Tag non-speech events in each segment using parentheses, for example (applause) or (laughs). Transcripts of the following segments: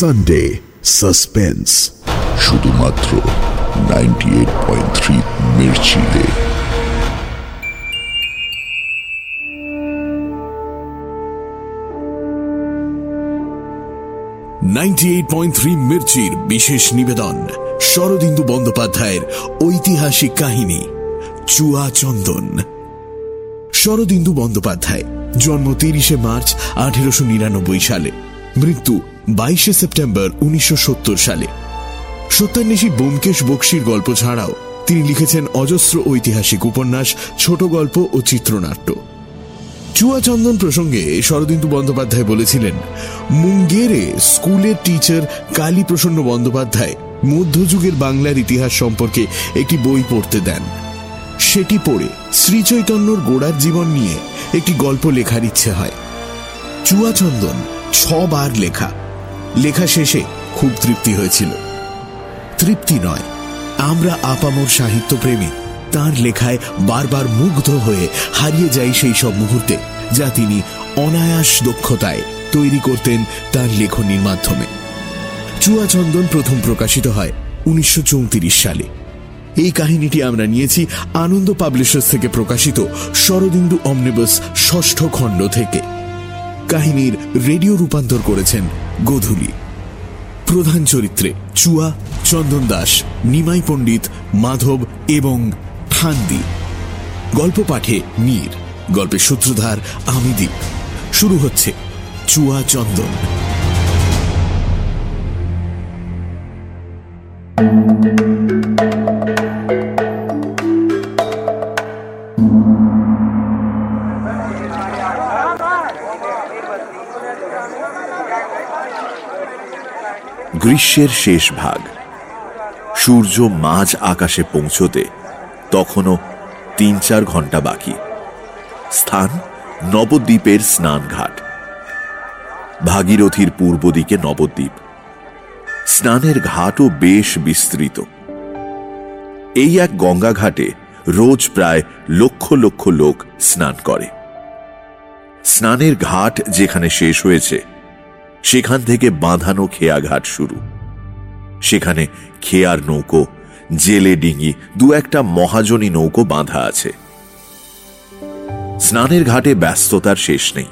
Sunday suspense শুধুমাত্র ninety বিশেষ নিবেদন, শরদিন্দু বন্দ্যোপাধ্যায়ের ঐতিহাসিক কাহিনী, চুয়া চন্দন। শরদিন্দু বন্দ্যোপাধ্যায়, জন্ম তিরিশে মার্চ আঠেরোশো নিরানব্বই সালে। মৃত্যু বাইশে সেপ্টেম্বর উনিশশো সত্তর সালে। সত্যান্বেষী বোমকেশ বক্সির গল্প ছাড়াও তিনি লিখেছেন অজস্র ঐতিহাসিক উপন্যাস, ছোট গল্প ও চিত্রনাট্য। চুয়াচন্দন প্রসঙ্গে শরদিন্দু বন্দ্যোপাধ্যায় বলেছিলেন, মুঙ্গেরে স্কুলের টিচার কালী প্রসন্ন বন্দ্যোপাধ্যায় মধ্যযুগের বাংলার ইতিহাস সম্পর্কে একটি বই পড়তে দেন। সেটি পড়ে শ্রীচৈতন্যর গোড়ার জীবন নিয়ে একটি গল্প লেখার ইচ্ছে হয়। চুয়াচন্দন ছবার লেখা। লেখা শেষে খুব তৃপ্তি হয়েছিল। তৃপ্তি নয়, আমরা আপামর সাহিত্য প্রেমী তার লেখায় বারবার মুগ্ধ হয়ে হারিয়ে যাই সেই সব মুহূর্তে যা তিনি অনায়াস দক্ষতায় তৈরি করতেন তার লেখনীর মাধ্যমে। চুয়াচন্দন প্রথম প্রকাশিত হয় উনিশশো চৌত্রিশ সালে। এই কাহিনীটি আমরা নিয়েছি আনন্দ পাবলিশার্স থেকে প্রকাশিত শরদিন্দু অমনিবাস ষষ্ঠ খণ্ড থেকে। কাহিনীর রেডিও রূপান্তর করেছেন গোধূলি। প্রধান চরিত্রে চুয়া, চন্দন দাস, নিমাই পণ্ডিত, মাধব এবং ঠান্দি গল্প পাঠে মীর গল্পের সূত্রধার আমিদীপ শুরু হচ্ছে চুয়া, চন্দন। গ্রীষ্মের শেষ ভাগ। সূর্য মাঝ আকাশে পৌঁছতে তখনও তিন চার ঘণ্টা বাকি। স্থান নবদ্বীপের স্নানঘাট। ভাগীরথীর পূর্ব দিকে নবদ্বীপ। স্নানের ঘাটও বেশ বিস্তৃত। এই এক গঙ্গা ঘাটে রোজ প্রায় লক্ষ লক্ষ লোক স্নান করে। স্নানের ঘাট যেখানে শেষ হয়েছে সেখান থেকে বাঁধানো খেয়াঘাট শুরু। সেখানে খেয়ার নৌকো, জেলে ডিঙি, দু একটা মহাজনী নৌকো বাঁধা আছে। স্নানের ঘাটে ব্যস্ততার শেষ নেই।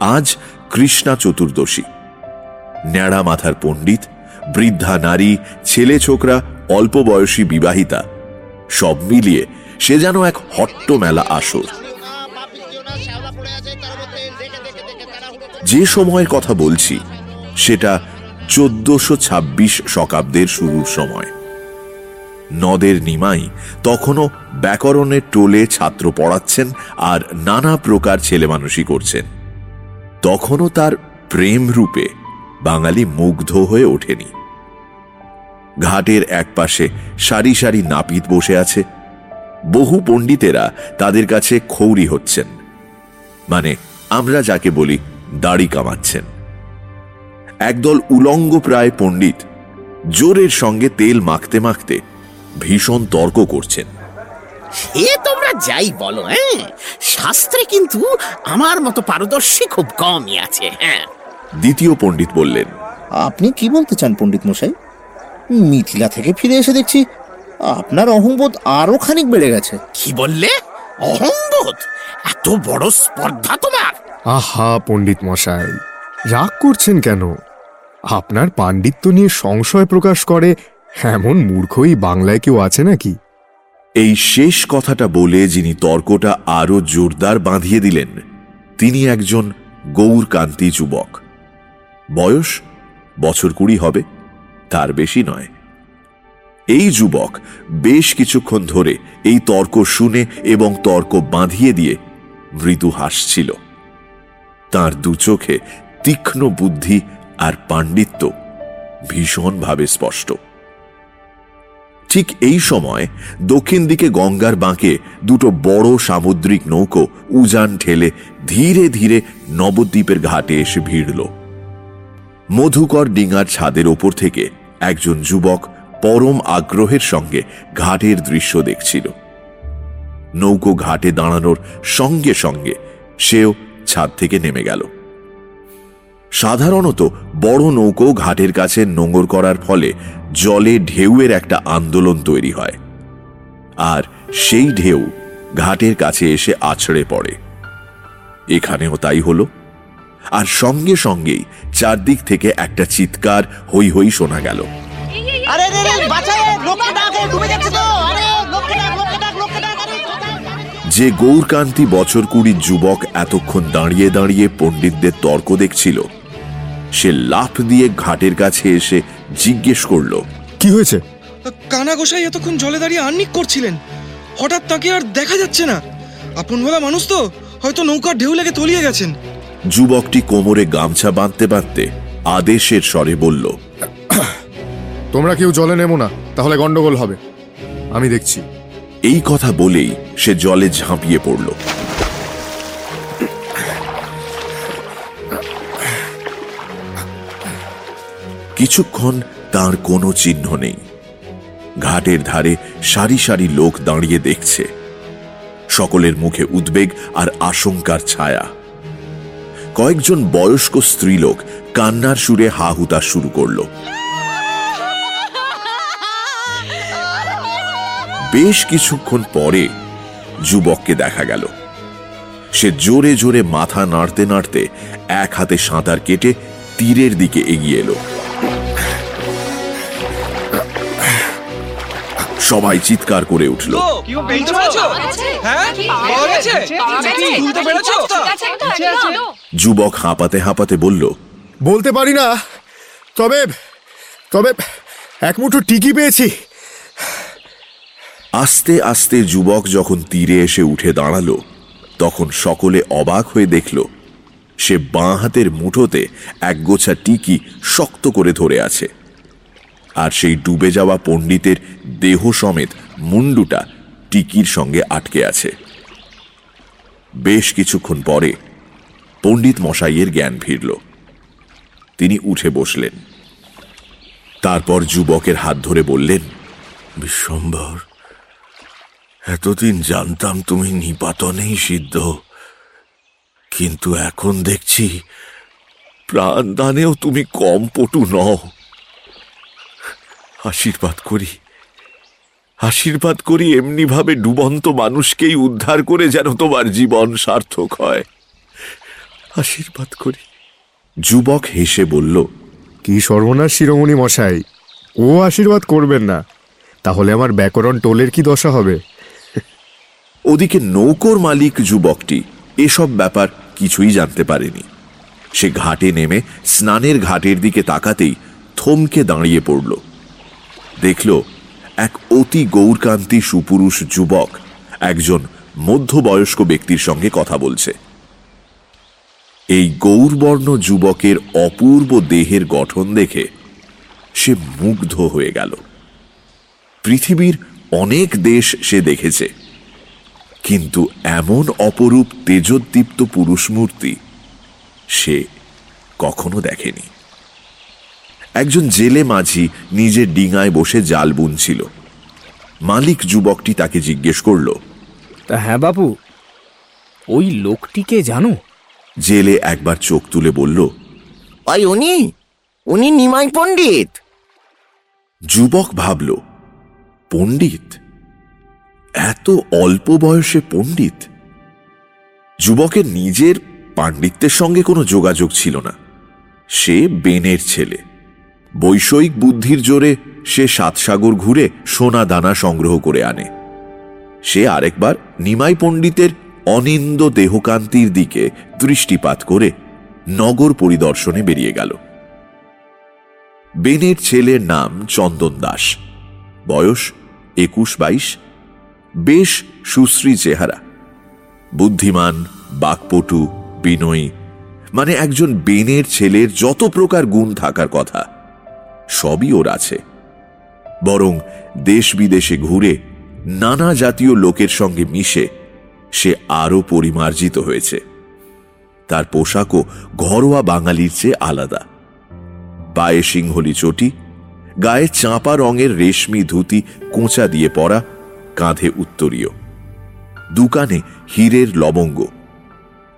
আজ কৃষ্ণা চতুর্দশী। ন্যাড়া মাথার পণ্ডিত, বৃদ্ধা নারী, ছেলে ছোকরা, অল্প বয়সী বিবাহিতা, সব মিলিয়ে সে যেন এক হট্ট মেলা আসর যে সময়ের কথা বলছি, সেটা চোদ্দশো ছাব্বিশ শকাব্দের শুরুর সময়। নদের নিমাই তখনও ব্যাকরণের টোলে ছাত্র পড়াচ্ছেন আর নানা প্রকার ছেলে মানুষই করছেন। তখনও তার প্রেম রূপে বাঙালি মুগ্ধ হয়ে ওঠেনি। ঘাটের একপাশে সারি সারি নাপিত বসে আছে। বহু পণ্ডিতেরা তাদের কাছে খৌরি হচ্ছেন। মানে আমরা যাকে বলি দাড়ি কামাচ্ছেন। একদল উলঙ্গ প্রায় পণ্ডিত জোরের সঙ্গে তেল মাখতে মাখতে ভীষণ তর্ক করছেন। সে তোমরা যাই বলো হ্যাঁ? শাস্ত্রে কিন্তু আমার মতো পারদর্শী খুব কমই আছে হ্যাঁ? দ্বিতীয় পণ্ডিত বললেন আপনি কি বলতে চান পণ্ডিত মশাই? মিথিলা থেকে ফিরে এসে দেখছি আপনার অহংবোধ আরও খানিক বেড়ে গেছে। কি বললে? অহংবোধ? এত বড় স্পর্ধা তোমার! আহা, পণ্ডিত মশাই, রাগ করছেন কেন? আপনার পাণ্ডিত্য নিয়ে সংশয় প্রকাশ করে এমন মূর্খই বাংলায় কেউ আছে নাকি? এই শেষ কথাটা বলে যিনি তর্কটা আরও জোরদার বাঁধিয়ে দিলেন, তিনি একজন গৌরকান্তি যুবক। বয়স বছর কুড়ি হবে, তার বেশি নয়। এই যুবক বেশ কিছুক্ষণ ধরে এই তর্ক শুনে এবং তর্ক বাঁধিয়ে দিয়ে মৃদু হাসছিল। তার দু চোখে তীক্ষ্ণ বুদ্ধি আর পাণ্ডিত্য ভীষণভাবে স্পষ্ট। ঠিক এই সময় দক্ষিণ দিকে গঙ্গার বাঁকে দুটো বড় সামুদ্রিক নৌকো উজান ঠেলে ধীরে ধীরে নবদ্বীপের ঘাটে এসে ভিড়ল। মধুকর ডিঙার ছাদের ওপর থেকে একজন যুবক পরম আগ্রহের সঙ্গে ঘাটের দৃশ্য দেখছিল। নৌকো ঘাটে দাঁড়ানোর সঙ্গে সঙ্গে সেও ছাদ থেকে নেমে গেল। সাধারণত বড় নৌকো ঘাটের কাছে নোঙর করার ফলে জলে ঢেউয়ের একটা আন্দোলন তৈরি হয়। আর সেই ঢেউ ঘাটের কাছে এসে আছড়ে পড়ে। এখানেও তাই হলো। আর সঙ্গে সঙ্গেই চারদিক থেকে একটা চিৎকার হই হই শোনা গেল। আরে ডুবে যাচ্ছে তো। আরে যে গৌরকান্তি বছর কুড়ির যুবক এতক্ষণ দাঁড়িয়ে দাঁড়িয়ে পণ্ডিতদের তর্ক দেখছিল সে লাফ দিয়ে ঘাটের কাছে এসে জিজ্ঞেস করল কি হয়েছে? কানা গোসাই এতক্ষণ জলে দাঁড়িয়ে আর্নিক করছিলেন। হঠাৎ তাকে আর দেখা যাচ্ছে না। আপন বলা মানুষ তো হয়তো নৌকার ঢেউ লেগে তলিয়ে গেছেন। যুবকটি কোমরে গামছা বাঁধতে বাঁধতে আদেশের স্বরে বলল তোমরা কেউ জলে নেমো না তাহলে গন্ডগোল হবে। আমি দেখছি। এই কথা বলেই সে জলে ঝাঁপিয়ে পড়ল। কিছুক্ষণ তার কোনো চিহ্ন নেই। ঘাটের ধারে সারি সারি লোক দাঁড়িয়ে দেখছে। সকলের মুখে উদ্বেগ আর আশঙ্কার ছায়া। কয়েকজন বয়স্ক স্ত্রীলোক কান্নার সুরে হা হুতাশ শুরু করল। বেশ কিছুক্ষণ পরে যুবককে দেখা গেল। সে জোরে জোরে মাথা নাড়তে নাড়তে এক হাতে সাঁতার কেটে তীরের দিকে এগিয়ে এলো। সবাই চিৎকার করে উঠল। হ্যাঁ যুবক হাঁপাতে হাঁপাতে বলল বলতে পারি না। তবে তবে এক মুঠো টিকি পেয়েছি। আস্তে আস্তে যুবক যখন তীরে এসে উঠে দাঁড়াল, তখন সকলে অবাক হয়ে দেখল, সে বাঁ হাতের মুঠোতে এক গোছা টিকি শক্ত করে ধরে আছে। আর সেই ডুবে যাওয়া পণ্ডিতের দেহ সমেত মুন্ডুটা টিকির সঙ্গে আটকে আছে। বেশ কিছুক্ষণ পরে পণ্ডিত মশাইয়ের জ্ঞান ফিরল। তিনি উঠে বসলেন। তারপর যুবকের হাত ধরে বললেন, বিশ্বম্বর এতদিন জানতাম তুমি নিপাতনেই সিদ্ধ। কিন্তু এখন দেখছি প্রাণদানেও তুমি কম পটু নও। আশীর্বাদ করি। আশীর্বাদ করি এমনি ভাবে ডুবন্ত মানুষকেই উদ্ধার করে যেন তোমার জীবন সার্থক হয়। আশীর্বাদ করি। যুবক হেসে বলল, কি সর্বনাশ শিরোমণি মশাই, ও আশীর্বাদ করবেন না। তাহলে আমার ব্যাকরণ টোলের কি দশা হবে? ওদিকে নৌকোর মালিক যুবকটি এসব ব্যাপার কিছুই জানতে পারেনি। সে ঘাটে নেমে স্নানের ঘাটের দিকে তাকাতেই থমকে দাঁড়িয়ে পড়ল। দেখল এক অতি গৌরকান্তি সুপুরুষ যুবক একজন মধ্যবয়স্ক ব্যক্তির সঙ্গে কথা বলছে। এই গৌরবর্ণ যুবকের অপূর্ব দেহের গঠন দেখে সে মুগ্ধ হয়ে গেল। পৃথিবীর অনেক দেশ সে দেখেছে। কিন্তু এমন অপরূপ তেজোদ্দীপ্ত পুরুষ মূর্তি সে কখনো দেখেনি। একজন জেলে মাঝি নিজের ডিঙায় বসে জাল বুনছিল। মালিক যুবকটি তাকে জিজ্ঞেস করল তা হ্যাঁ বাবু ওই লোকটিকে জানো? জেলে একবার চোখ তুলে বলল ওই উনি উনি নিমাই পণ্ডিত। যুবক ভাবল পণ্ডিত? এত অল্প বয়সে পণ্ডিত? যুবকের নিজের পাণ্ডিত্যের সঙ্গে কোনো যোগাযোগ ছিল না। সে বেনের ছেলে। বৈষয়িক বুদ্ধির জোরে সে সাতসাগর ঘুরে সোনা দানা সংগ্রহ করে আনে। সে আরেকবার নিমাই পণ্ডিতের অনিন্দ দেহকান্তির দিকে দৃষ্টিপাত করে নগর পরিদর্শনে বেরিয়ে গেল। বেনের ছেলের নাম চন্দন দাস। বয়স একুশ বাইশ। বেশ সুশ্রী চেহারা। বুদ্ধিমান, বাকপটু, বিনয়ী মানে একজন বেনের ছেলের যত প্রকার গুণ থাকার কথা, সবই ওর আছে। বরং দেশ বিদেশে ঘুরে নানা জাতীয় লোকের সঙ্গে মিশে সে আরও পরিমার্জিত হয়েছে। তার পোশাকও ঘরোয়া বাঙালির চেয়ে আলাদা। পায়ে সিংহলি চটি, গায়ে চাঁপা রঙের রেশমি ধুতি, কোঁচা দিয়ে পরা কাঁধে উত্তরীয়। দুকানে হীরের লবঙ্গ।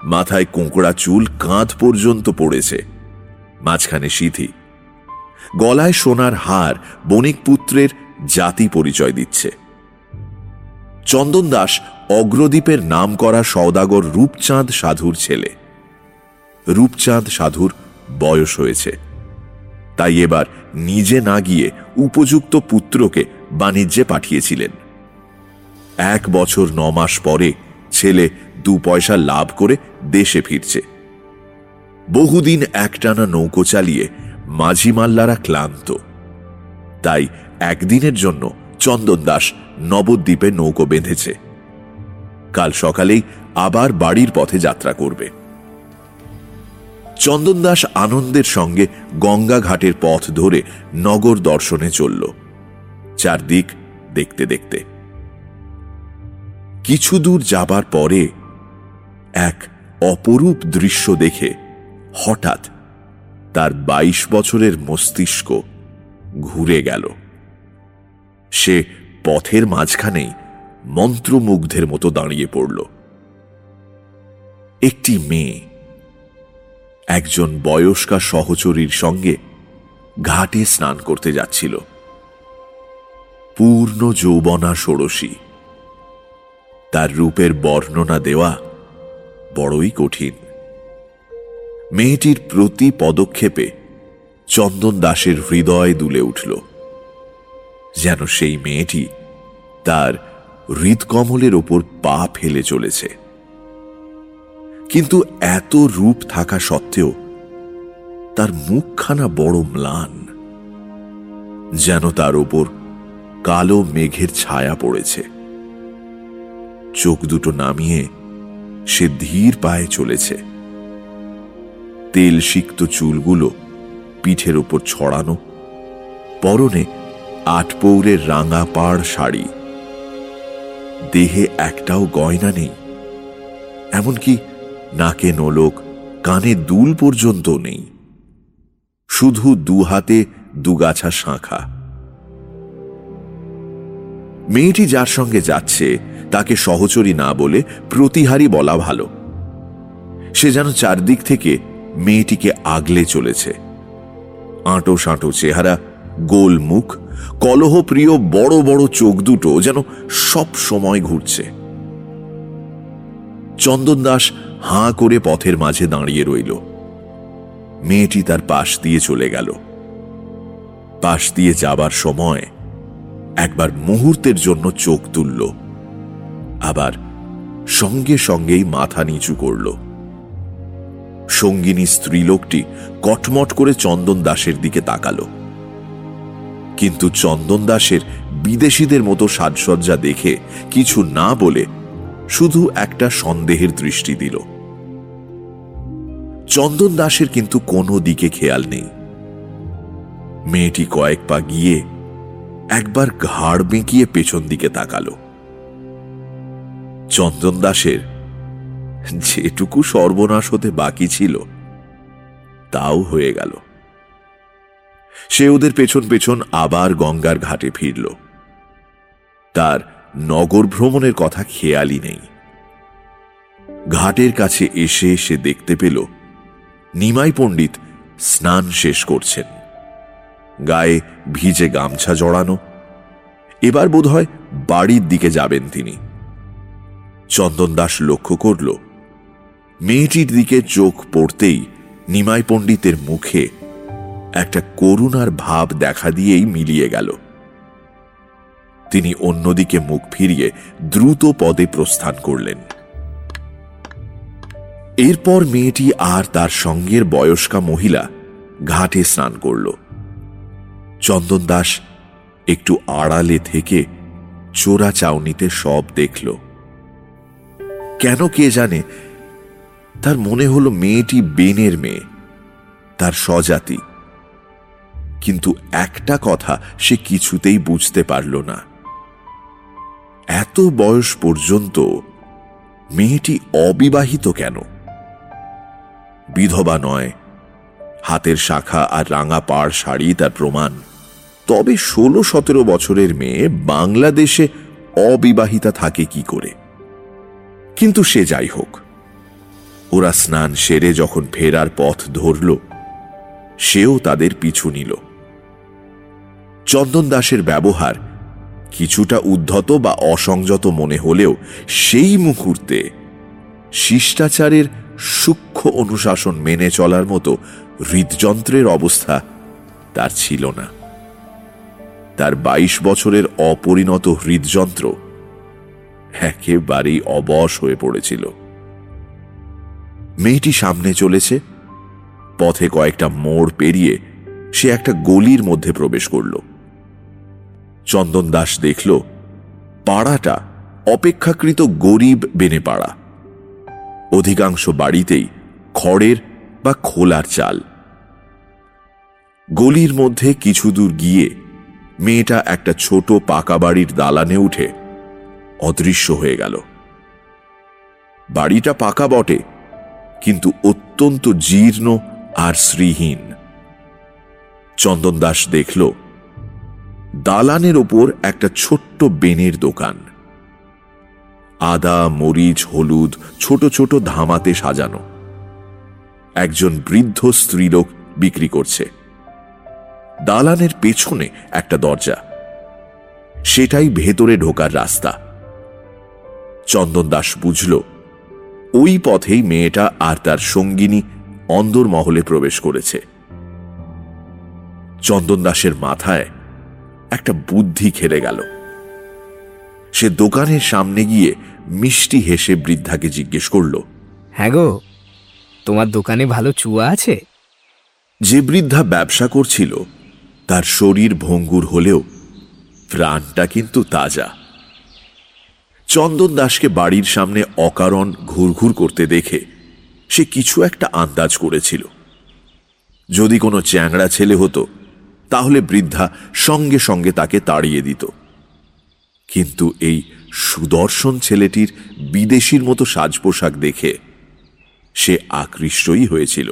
মাথায় কোঁকড়া চুল কাঁধ পর্যন্ত পড়েছে। মাঝখানে সিধি গলায় সোনার হার বণিক পুত্রের জাতি পরিচয় দিচ্ছে। চন্দন দাস অগ্রদ্বীপের নাম করা সওদাগর রূপচাঁদ সাধুর ছেলে। রূপচাঁদ সাধুর বয়স হয়েছে। তাই এবার নিজে না গিয়ে উপযুক্ত পুত্রকে বাণিজ্যে পাঠিয়েছিলেন। এক বছর ন মাস পরে ছেলে দু পয়সা লাভ করে দেশে ফিরছে। বহুদিন একটানা নৌকো চালিয়ে মাঝি মাল্লারা ক্লান্ত। তাই একদিনের জন্য চন্দন দাস নবদ্বীপে নৌকো বেঁধেছে। কাল সকালেই আবার বাড়ির পথে যাত্রা করবে। চন্দন দাস আনন্দের সঙ্গে গঙ্গা ঘাটের পথ ধরে নগর দর্শনে চলল। চারদিক দেখতে দেখতে কিছু দূর যাবার পরে এক অপরূপ দৃশ্য দেখে হঠাৎ তার ২২ বছরের মস্তিষ্ক ঘুরে গেল। সে পথের মাঝখানেই মন্ত্রমুগ্ধের মতো দাঁড়িয়ে পড়ল। একটি মেয়ে, একজন বয়স্কা সহচরীর সঙ্গে ঘাটে স্নান করতে যাচ্ছিল। পূর্ণ যৌবনা ষোড়শী। তার রূপের বর্ণনা দেওয়া বড়ই কঠিন। মেয়েটির প্রতি পদক্ষেপে চন্দন দাসের হৃদয় দুলে উঠল। যেন সেই মেয়েটি তার হৃদকমলের ওপর পা ফেলে চলেছে। কিন্তু এত রূপ থাকা সত্ত্বেও তার মুখখানা বড় ম্লান, যেন তার ওপর কালো মেঘের ছায়া পড়েছে। চোখ দুটো নামিয়ে সে ধীর পায়ে চলেছে। তেল সিক্ত চুলগুলো পিঠের ওপর ছড়ানো, পরনে আটপৌরের রাঙা পাড় শাড়ি। দেহে একটাও গয়না নেই, এমনকি নাকে নোলক, কানে দুল পর্যন্ত নেই। শুধু দু হাতে দুগাছা শাঁখা। মেয়েটি যার সঙ্গে যাচ্ছে তাকে সহচরী না বলে প্রতিহারী বলা ভালো। সে যেন চারদিক থেকে মেয়েটিকে আগলে চলেছে। আঁটো সাঁটো চেহারা, গোল মুখ, কলহপ্রিয় বড় বড় চোখ দুটো যেন সব সময় ঘুরছে। চন্দন দাস হাঁ করে পথের মাঝে দাঁড়িয়ে রইল। মেয়েটি তার পাশ দিয়ে চলে গেল। পাশ দিয়ে যাবার সময় একবার মুহূর্তের জন্য চোখ তুলল। আবার সঙ্গে সঙ্গেই মাথা নিচু করল। সঙ্গিনী স্ত্রীলোকটি কটমট করে চন্দন দাসের দিকে তাকালো। কিন্তু চন্দন দাসের বিদেশিদের মতো সাজসজ্জা দেখে কিছু না বলে শুধু একটা সন্দেহের দৃষ্টি দিল। চন্দন দাসের কিন্তু কোনো দিকে খেয়াল নেই। মেয়েটি কয়েক পা গিয়ে একবার ঘাড় বেঁকিয়ে পেছন দিকে তাকালো। চন্দন দাসের। যেটুকু সর্বনাশ হতে বাকি ছিল, তাও হয়ে গেল। সে ওদের পেছন পেছন আবার গঙ্গার ঘাটে ফিরল। তার নগর ভ্রমণের কথা খেয়ালই নেই। ঘাটের কাছে এসে সে দেখতে পেল, নিমাই পণ্ডিত স্নান শেষ করছেন। গায়ে ভিজে গামছা জড়ানো। এবার বোধহয় বাড়ির দিকে যাবেন তিনি। চন্দন দাস লক্ষ্য করল, মেয়েটির দিকে চোখ পড়তেই নিমাই পণ্ডিতের মুখে একটা করুণার ভাব দেখা দিয়েই মিলিয়ে গেল। তিনি অন্যদিকে মুখ ফিরিয়ে দ্রুত পদে প্রস্থান করলেন। এরপর মেয়েটি আর তার সঙ্গের বয়স্কা মহিলা ঘাটে স্নান করল। চন্দন দাস একটু আড়ালে থেকে চোরা চাউনিতে সব দেখল। কেন কে জানে? তার মনে হলো মেয়েটি বেনের মেয়ে, তার স্বজাতি। কিন্তু একটা কথা সে কিছুতেই বুঝতে পারল না। এত বয়স পর্যন্ত মেয়েটি অবিবাহিত কেন? বিধবা নয়, হাতের শাখা আর রাঙা পাড় শাড়ি তার প্রমাণ। তবে ষোলো সতেরো বছরের মেয়ে বাংলাদেশে অবিবাহিতা থাকে কি করে? কিন্তু সে যাই হোক। ওরা স্নান সেরে যখন ফেরার পথ ধরল, সেও তাদের পিছু নিল। চন্দন দাসের ব্যবহার কিছুটা উদ্ধত বা অসংযত মনে হলেও সেই মুহূর্তে শিষ্টাচারের সূক্ষ্ম অনুশাসন মেনে চলার মতো হৃদযন্ত্রের অবস্থা তার ছিল না। তার ২২ বছরের অপরিণত হৃদযন্ত্র একেবারেই অবশ হয়ে পড়েছিল। মেয়েটি সামনে চলেছে, পথে কয়েকটা মোড় পেরিয়ে সে একটা গলির মধ্যে প্রবেশ করল। চন্দন দাস দেখল, পাড়াটা অপেক্ষাকৃত গরিব বেনে পাড়া অধিকাংশ বাড়িতেই খড়ের বা খোলার চাল। গলির মধ্যে কিছু দূর গিয়ে মেয়েটা একটা ছোট পাকা বাড়ির দালানে উঠে অদৃশ্য হয়ে গেল। বাড়িটা পাকা বটে, কিন্তু অত্যন্ত জীর্ণ আর শ্রীহীন। চন্দন দাস দেখল, দালানের ওপর একটা ছোট্ট বেনের দোকান। আদা, মরিচ, হলুদ, ছোট ছোট ধামাতে সাজানো। একজন বৃদ্ধ স্ত্রীলোক বিক্রি করছে। দালানের পেছনে একটা দরজা। সেটাই ভেতরে ঢোকার রাস্তা। চন্দন দাস বুঝল ওই পথেই মেয়েটা আর তার সঙ্গিনী অন্দর মহলে প্রবেশ করেছে। চন্দন দাসের মাথায় একটা বুদ্ধি খেলে গেল। সে দোকানের সামনে গিয়ে মিষ্টি হেসে বৃদ্ধাকে জিজ্ঞেস করল হ্যাঁ গো তোমার দোকানে ভালো চুয়া আছে? যে বৃদ্ধা ব্যবসা করছিল তার শরীর ভঙ্গুর হলেও প্রাণটা কিন্তু তাজা। চন্দন দাসকে বাড়ির সামনে অকারণ ঘুরঘুর করতে দেখে সে কিছু একটা আন্দাজ করেছিল। যদি কোনো চ্যাংড়া ছেলে হতো, তাহলে বৃদ্ধা সঙ্গে সঙ্গে তাকে তাড়িয়ে দিত। কিন্তু এই সুদর্শন ছেলেটির বিদেশির মতো সাজ পোশাক দেখে সে আকৃষ্টই হয়েছিল।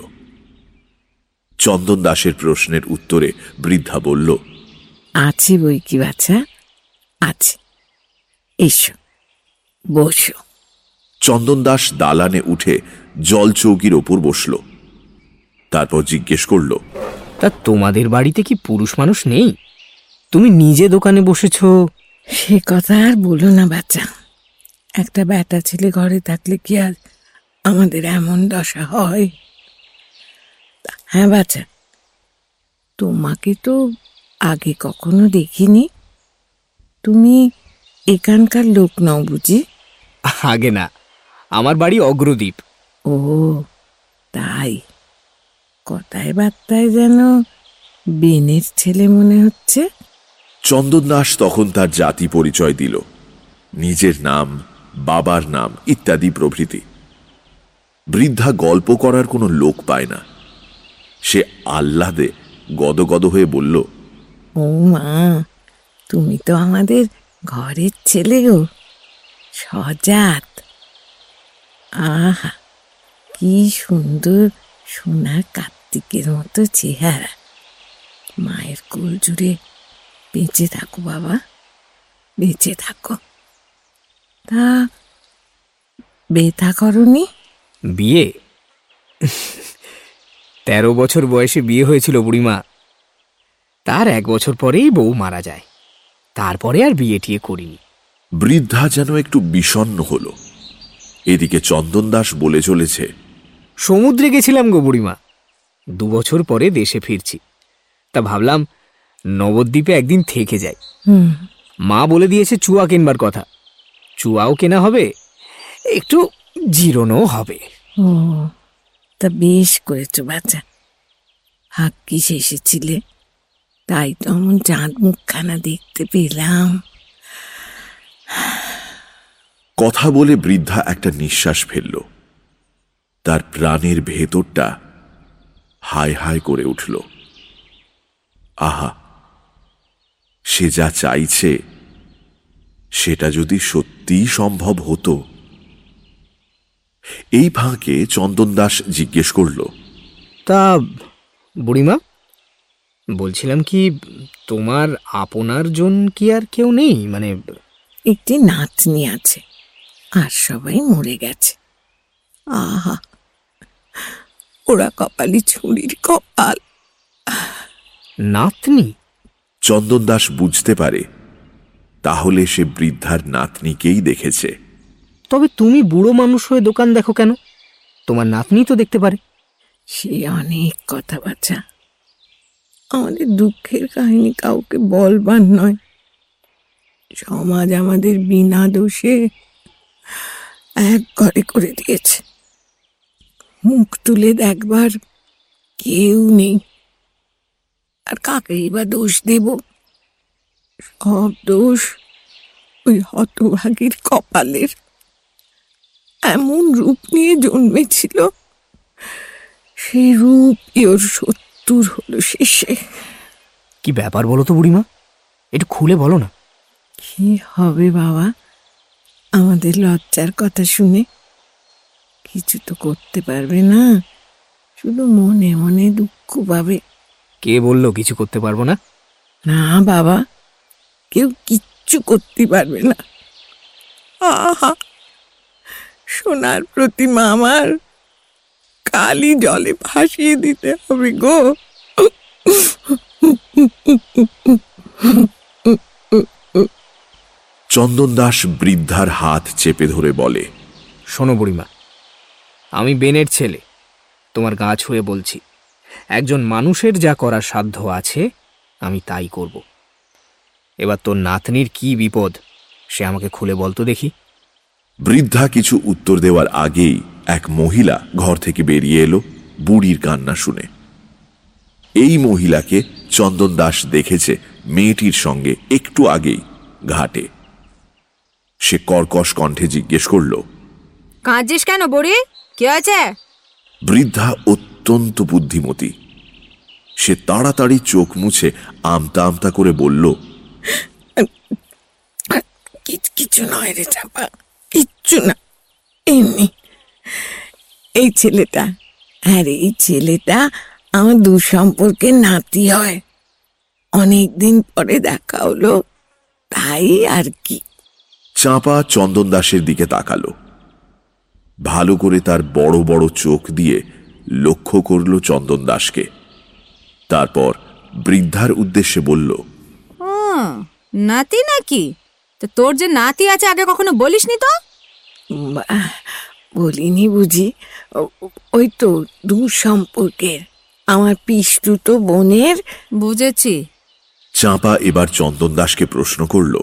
চন্দন দাসের প্রশ্নের উত্তরে বৃদ্ধা বলল, আছে বই কি বাচ্চা? আছে। এসো। বসো। চন্দন দাস দালানে উঠে জল চৌকির ওপর বসল। তারপর জিজ্ঞেস করল তা তোমাদের বাড়িতে কি পুরুষ মানুষ নেই? তুমি নিজে দোকানে বসেছ। সে কথা আর বলো না বাচ্চা। একটা ব্যাটা ছেলে ঘরে থাকলে কি আর আমাদের এমন দশা হয়? হ্যাঁ বাচ্চা। তোমাকে তো আগে কখনো দেখিনি। তুমি এখানকার লোক নও বুঝি। আগে না আমার বাড়ি অগ্রদ্বীপ। ও তাই। কথায় বার্তায় যেন বেনের ছেলে মনে হচ্ছে। চন্দন দাস তখন তার জাতি পরিচয় দিল। নিজের নাম বাবার নাম ইত্যাদি প্রভৃতি। বৃদ্ধা গল্প করার কোনো লোক পায় না। সে আহ্লাদে গদগদ হয়ে বলল ও মা তুমি তো আমাদের ঘরের ছেলে গো সজাত। আহা, কি সুন্দর সোনা কার্তিকের মতো চেহারা। মায়ের কোল জুড়ে বেঁচে থাকো বাবা, বেঁচে থাকো। তা বেথা করনি? বিয়ে? তেরো বছর বয়সে বিয়ে হয়েছিল বুড়িমা। তার এক বছর পরেই বউ মারা যায়। তারপরে আর বিয়ে টিয়ে করিনি। বৃদ্ধা যেন একটু বিষণ্ণ হল। এদিকে চন্দন দাস বলে চলেছে সমুদ্রে গেছিলাম গো বুড়িমা। দু বছর পরে দেশে ফিরছি। তা ভাবলাম নবদ্বীপে একদিন থেকে যাই। হুম। মা বলে দিয়েছে চুয়া কিনবার কথা। চুয়াও কেনা হবে একটু জিরোনও হবে। তা বেশ করেছ বাচ্চা। হাক কিসে এসেছিলে? তাই তো এমন চাঁদ মুখখানা দেখতে পেলাম। কথা বলে বৃদ্ধা একটা নিঃশ্বাস ফেলল। তার প্রাণের ভেতরটা হায় হায় করে উঠল। আহা সে যা চাইছে সেটা যদি সত্যিই সম্ভব হতো। এই ফাঁকে চন্দন দাস জিজ্ঞেস করল তা বুড়িমা? বলছিলাম কি তোমার আপনার জন কি আর কেউ নেই? মানে একটি নাতনি আছে আর সবাই মরে গেছে। আহা ওরা কপালি ছুরির কপাল। নাতনি? চন্দন দাস বুঝতে পারে তাহলে সে বৃদ্ধার নাতনিকেই দেখেছে। তবে তুমি বুড়ো মানুষ হয়ে দোকান দেখো কেন? তোমার নাতনি তো দেখতে পারে। সে অনেক কথা বাচ্চা আমাদের দুঃখের কাহিনী কাউকে বলবার নয়। সমাজ আমাদের বিনা দোষে এক ঘরে করে দিয়েছে। মুখ তুলে দেখবার কেউ নেই। আর কাকেই বা দোষ দেব? সব দোষ ওই হতভাগীর কপালের। এমন রূপ নিয়ে জন্মেছিল সেই রূপই ওর শত্রুর হলো শেষে। কি ব্যাপার বলো তো বুড়িমা? একটু খুলে বলো না। কি হবে বাবা? আমাদের লজ্জার কথা শুনে। কিছু তো করতে পারবে না। শুধু মনে মনে দুঃখ পাবে। কে বলল কিছু করতে পারব না? না বাবা কেউ কিচ্ছু করতে পারবে না। আহা সোনার প্রতিমা আমার। কালি জলে ভাসিয়ে দিতে হবে গো। চন্দন দাস বৃদ্ধার হাত চেপে ধরে বলে শোনো বুড়িমা আমি বেনের ছেলে তোমার গা ছুঁয়ে বলছি একজন মানুষের যা করার সাধ্য আছে আমি তাই করব। এবার তোর নাতনির কি বিপদ সে আমাকে খুলে বলতো দেখি। বৃদ্ধা কিছু উত্তর দেওয়ার আগেই এক মহিলা ঘর থেকে বেরিয়ে এলো বুড়ির কান্না শুনে। এই মহিলাকে চন্দন দাস দেখেছে মেয়েটির সঙ্গে একটু আগেই ঘাটে। সে কর্কশ কণ্ঠে জিজ্ঞেস করল কাঁদছিস কেন বুড়ি? কি হয়েছে? বৃদ্ধা অত্যন্ত বুদ্ধিমতী। সে তাড়াতাড়ি চোখ মুছে আমতা আমতা করে বলল কিছ- কিছু নয় রে চাপা কিচ্ছু না এমনি এই ছেলেটা আর এই ছেলেটা আমার দু সম্পর্কে নাতি হয়। অনেক দিন পরে দেখা হলো তাই আর কি। চাঁপা চন্দন দাসের দিকে তাকালো। ভালো করে তার বড় বড় চোখ দিয়ে লক্ষ্য করল চন্দন দাসকে। তারপর বৃদ্ধার উদ্দেশ্যে বলল নাতি নাকি? তো তোর যে নাতি আছে আগে কখনো বলিসনি তো? বলিনি বুঝি। ওই তো দু সম্পর্কের আমার পিষ্টু তো বোনের। বুঝেছি। চাঁপা এবার চন্দন দাসকে প্রশ্ন করল।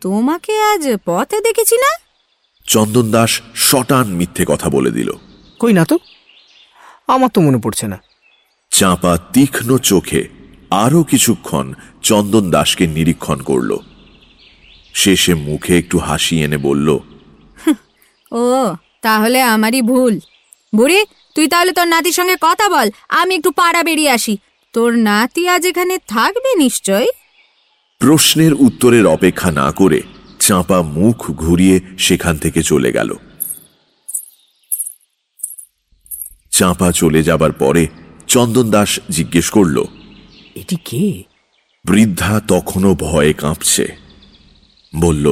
তোমাকে আজ পথে দেখেছি না? চন্দন দাস শটান মিথ্যে কথা বলে দিল। কই না তো? আমার তো মনে পড়ছে না। চাঁপা তীক্ষ্ণ চোখে আরও কিছুক্ষণ চন্দন দাসকে নিরীক্ষণ করল। শেষে মুখে একটু হাসি এনে বলল ও তাহলে আমারই ভুল। বুড়ি তুই তাহলে তোর নাতির সঙ্গে কথা বল আমি একটু পাড়া বেরিয়ে আসি। তোর নাতি আজ এখানে থাকবে নিশ্চয়? প্রশ্নের উত্তরের অপেক্ষা না করে চাঁপা মুখ ঘুরিয়ে সেখান থেকে চলে গেল। চাঁপা চলে যাবার পরে চন্দন দাস জিজ্ঞেস করল এটি কে? বৃদ্ধা তখনও ভয়ে কাঁপছে। বলল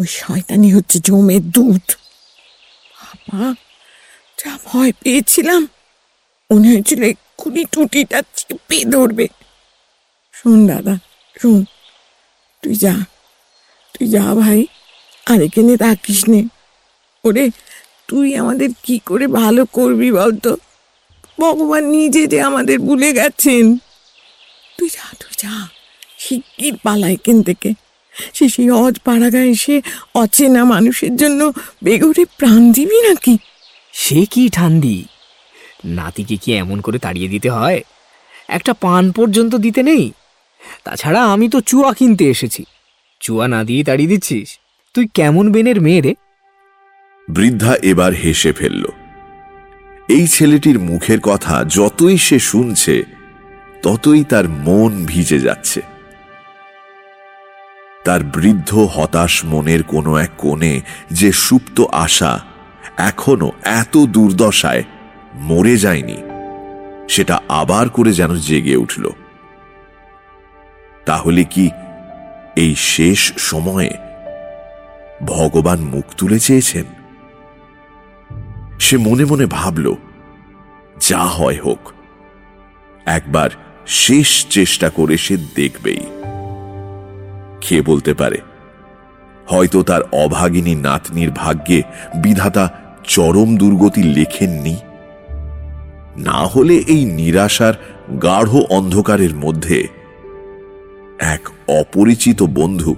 ওই শয়তানি হচ্ছে জমের দুধ। বাবা যা ভয় পেয়েছিলাম। মনে হয়েছিল এক্ষুনি টুটিটা চেপে ধরবে। শোন দাদা, শোন। তুই যা তুই যা ভাই, আর এখানে থাকিস নে। ওরে, তুই আমাদের কি করে ভালো করবি বলতো? ভগবান নিজে যে আমাদের ভুলে গেছেন। তুই যা তুই যা, শিগগির পালা এখান থেকে। সে সেই অজ পাড়াগায় এসে অচেনা মানুষের জন্য বেগরে প্রাণ দিবি নাকি? সে কি ঠান্ডি? নাতিকে কি এমন করে তাড়িয়ে দিতে হয়? একটা পান পর্যন্ত দিতে নেই? তাছাড়া আমি তো চুয়া কিনতে এসেছি। চুয়া না দিয়ে তাড়িয়ে দিচ্ছিস? তুই কেমন বেনের মেয়ে রে? বৃদ্ধা এবার হেসে ফেলল। এই ছেলেটির মুখের কথা যতই সে শুনছে ততই তার মন ভিজে যাচ্ছে। তার বৃদ্ধ হতাশ মনের কোনো এক কোণে যে সুপ্ত আশা এখনও এত দুর্দশায় মরে যায়নি, সেটা আবার করে যেন জেগে উঠল। তাহলে কি এই শেষ সময়ে ভগবান মুখ তুলে চেয়েছেন? সে মনে মনে ভাবল, যা হয় হোক, একবার শেষ চেষ্টা করে সে দেখবেই। কে বলতে পারে। হয়তো তার অভাগিনী নাতনির ভাগ্যে বিধাতা চরম দুর্গতি লেখেননি। না হলে এই নিরাশার গাঢ় অন্ধকারের মধ্যে এক অপরিচিত বন্ধু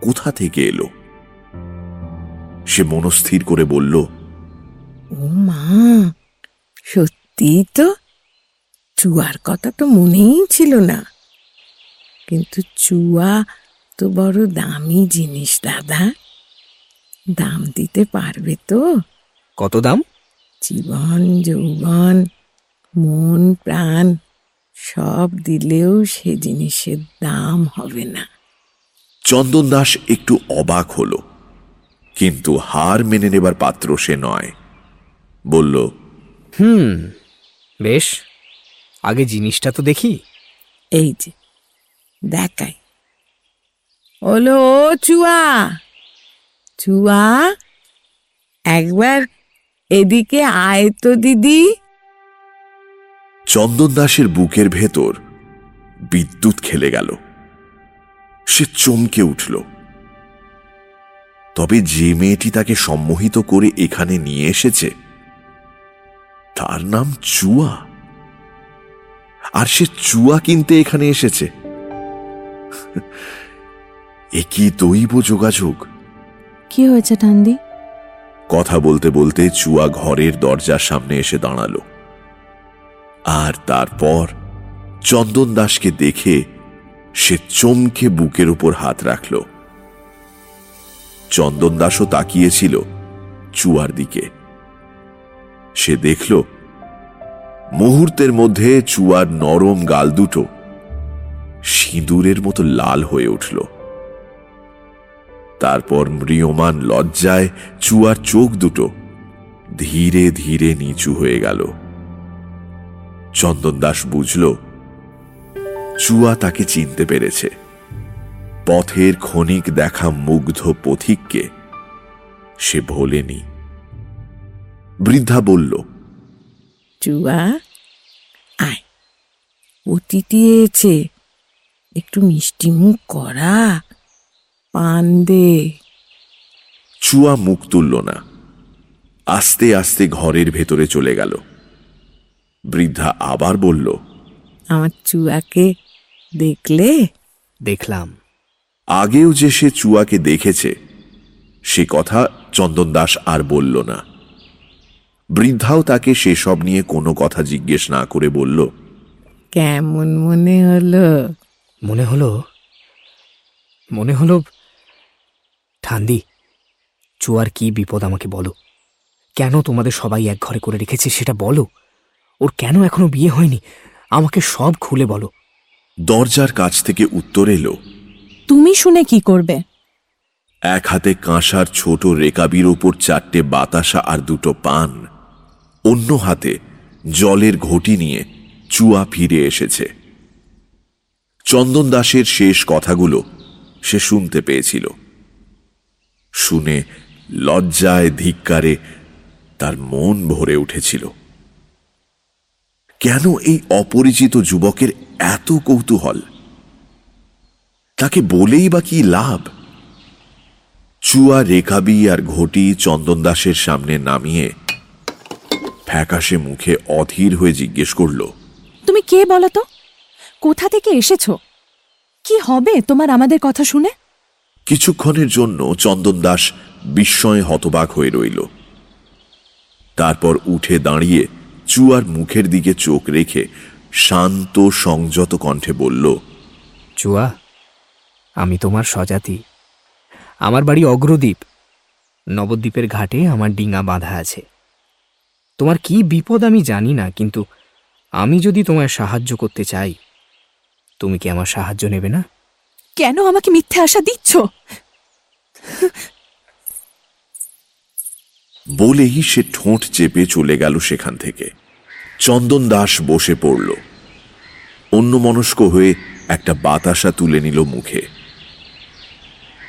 কোথা থেকে এলো? সে মনস্থির করে বলল, ও মা, সত্যি তো? চুয়ার কথা তো মনেই ছিল না। কিন্তু চুয়া বড় দামি জিনিস দাদা। দাম দিতে পারবে তো? কত দাম? জীবন যৌবন মন প্রাণ সব দিলেও সে জিনিসের দাম হবে না। চন্দন দাস একটু অবাক হল কিন্তু হার মেনে নেবার পাত্র সে নয়। বলল হুম বেশ। আগে জিনিসটা তো দেখি। এই যে দেখাই। হলো ও চুয়া। চুয়া, একবার এদিকে আয় তো দিদি। চন্দন দাসের বুকের ভেতর বিদ্যুৎ খেলে গেল। সে চমকে উঠল। তবে যে মেয়েটি তাকে সম্মোহিত করে এখানে নিয়ে এসেছে, তার নাম চুয়া। আর সে চুয়া কিনতে এখানে এসেছে। এ কি দৈব যোগাযোগ। কি হয়েছে ঠান্দি কথা বলতে বলতে চুয়া ঘরের দরজার সামনে এসে দাঁড়াল। আর তারপর চন্দন দাসকে দেখে সে চমকে বুকের উপর হাত রাখল। চন্দন দাসও তাকিয়েছিল চুয়ার দিকে। সে দেখল মুহূর্তের মধ্যে চুয়ার নরম গাল দুটো সিঁদুরের মতো লাল হয়ে উঠল। তারপর ম্রিয়মান লজ্জায় চুয়ার চোখ দুটো ধীরে ধীরে নিচু হয়ে গেল। চন্দন দাস বুঝল, চুয়া তাকে চিনতে পেরেছে। পথের ক্ষণিক দেখা মুগ্ধ পথিককে সে ভোলেনি। বৃদ্ধা বলল, চুয়া, আয় অতিথি এসে একটু মিষ্টি মুখ করা। পান দে চুয়া মুখ তুলল না। আস্তে আস্তে ঘরের ভেতরে চলে গেল। বৃদ্ধা আবার বলল আমার চুয়াকে দেখলে? দেখলাম। আগেও যে সে চুয়াকে দেখেছে সে কথা চন্দন দাস আর বলল না। বৃদ্ধাও তাকে সেসব নিয়ে কোনো কথা জিজ্ঞেস না করে বলল কেমন মনে হলো? মনে হলো মনে হলো ঠান্দি চুয়ার কি বিপদ আমাকে বলো। কেন তোমাদের সবাই এক ঘরে করে রেখেছে সেটা বলো। ওর কেন এখনও বিয়ে হয়নি? আমাকে সব খুলে বলো। দরজার কাছ থেকে উত্তর এলো তুমি শুনে কি করবে? এক হাতে কাঁসার ছোট রেকাবির ওপর চারটে বাতাসা আর দুটো পান। অন্য হাতে জলের ঘটি নিয়ে চুয়া ফিরে এসেছে। চন্দন দাসের শেষ কথাগুলো সে শুনতে পেয়েছিল। শুনে লজ্জায় ধিক্কারে তার মন ভরে উঠেছিল। কেন এই অপরিচিত যুবকের এত কৌতূহল? তাকে বলেই বা কি লাভ? চুয়া রেখাবি আর ঘটি চন্দন দাসের সামনে নামিয়ে ফ্যাকাশে মুখে অধীর হয়ে জিজ্ঞেস করল, তুমি কে বলো তো? কোথা থেকে এসেছ? কি হবে তোমার আমাদের কথা শুনে? কিছুক্ষণের জন্য চন্দন দাস বিস্ময়ে হতবাক হয়ে রইল। তারপর উঠে দাঁড়িয়ে চুয়ার মুখের দিকে চোখ রেখে শান্ত সংযত কণ্ঠে বলল, চুয়া, আমি তোমার স্বজাতি। আমার বাড়ি অগ্রদ্বীপ। নবদ্বীপের ঘাটে আমার ডিঙা বাঁধা আছে। তোমার কি বিপদ আমি জানি না, কিন্তু আমি যদি তোমায় সাহায্য করতে চাই, তুমি কি আমার সাহায্য নেবে না? কেন আমাকে মিথ্যে আশা দিচ্ছ? বলেই সে ঠোঁট চেপে চলে গেল সেখান থেকে। চন্দন দাস বসে পড়ল। অন্য মনস্ক হয়ে একটা বাতাসা তুলে নিল মুখে।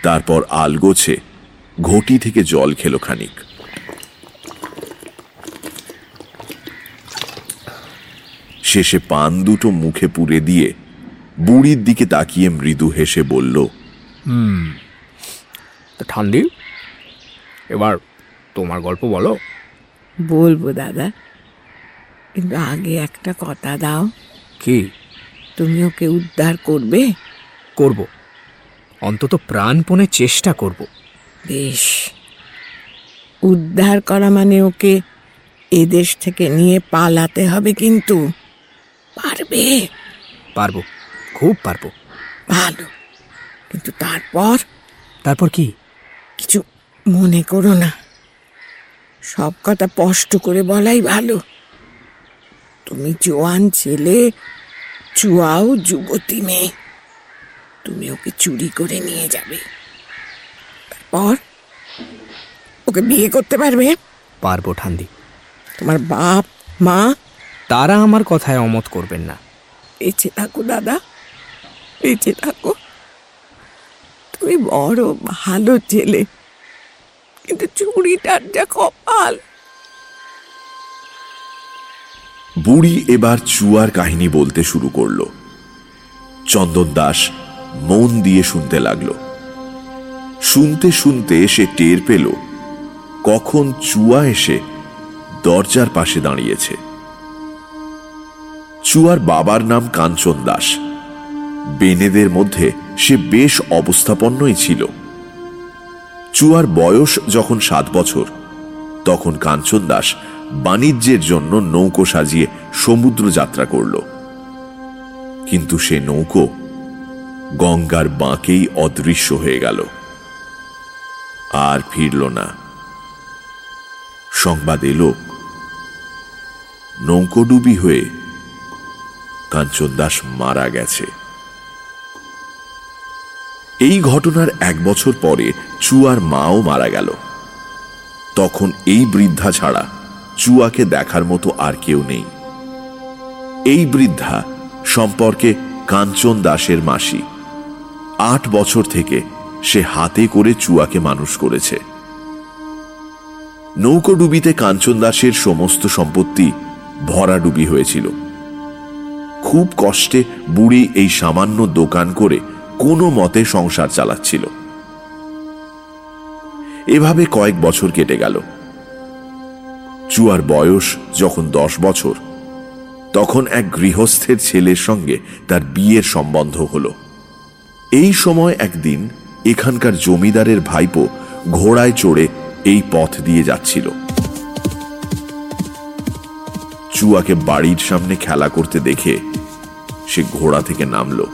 তারপর আলগোছে ঘটি থেকে জল খেল খানিক। শেষে পান দুটো মুখে পুরে দিয়ে বুড়ির দিকে তাকিয়ে মৃদু হেসে বলল হুম তো ঠান্ডি? এবার তোমার গল্প বলো। বলব দাদা কিন্তু আগে একটা কথা দাও। কি? তুমি ওকে উদ্ধার করবে? করব। অন্তত প্রাণপণে চেষ্টা করব। বেশ। উদ্ধার করা মানে ওকে এদেশ থেকে নিয়ে পালাতে হবে কিন্তু। পারবে? পারব। খুব পারব। ভালো। কিন্তু তারপর? তারপর কি? কিছু মনে করো না। সব কথা স্পষ্ট করে বলাই ভালো। তুমি জোয়ান ছেলে চুয়াও যুবতী মেয়ে। তুমি ওকে চুরি করে নিয়ে যাবে। তারপর? ওকে বিয়ে করতে পারবে? পারব ঠান্ডি। তোমার বাপ মা? তারা আমার কথায় অমত করবেন না। বেঁচে থাকো দাদা। বেঁচে থাকো। তুমি বড় ভালো ছেলে, কিন্তু চুরিটার যা কপাল। বুড়ি এবার চুয়ার কাহিনী বলতে শুরু করল। চন্দন দাস মন দিয়ে শুনতে লাগল। শুনতে শুনতে সে টের পেল, কখন চুয়া এসে দরজার পাশে দাঁড়িয়েছে। চুয়ার বাবার নাম কাঞ্চন দাস। বেনেদের মধ্যে সে বেশ অবস্থাপন্নই ছিল। চুয়ার বয়স যখন সাত বছর, তখন কাঞ্চন দাস বাণিজ্যের জন্য নৌকো সাজিয়ে সমুদ্র যাত্রা করল। কিন্তু সে নৌকো গঙ্গার বাঁকেই অদৃশ্য হয়ে গেল। আর ফিরল না। সংবাদ এলো। নৌকোডুবি হয়ে কাঞ্চন দাস মারা গেছে। এই ঘটনার এক বছর পরে চুয়ার মাও মারা গেল। তখন এই বৃদ্ধা ছাড়া চুয়াকে দেখার মতো আর কেউ নেই। এই বৃদ্ধা সম্পর্কে কাঞ্চন দাসের মাসি। আট বছর থেকে সে হাতে করে চুয়াকে মানুষ করেছে। নৌকোডুবিতে কাঞ্চন দাসের সমস্ত সম্পত্তি ভরাডুবি হয়েছিল। খুব কষ্টে বুড়ি এই সামান্য দোকান করে কোনো মতে সংসার চালাচ্ছিল। এভাবে কয়েক বছর কেটে গেল। চুয়ার বয়স যখন দশ বছর, তখন এক গৃহস্থের ছেলের সঙ্গে তার বিয়ের সম্বন্ধ হল। এই সময় একদিন এখানকার জমিদারের ভাইপো ঘোড়ায় চড়ে এই পথ দিয়ে যাচ্ছিল। চুয়াকে বাড়ির সামনে খেলা করতে দেখে সে ঘোড়া থেকে নামলো।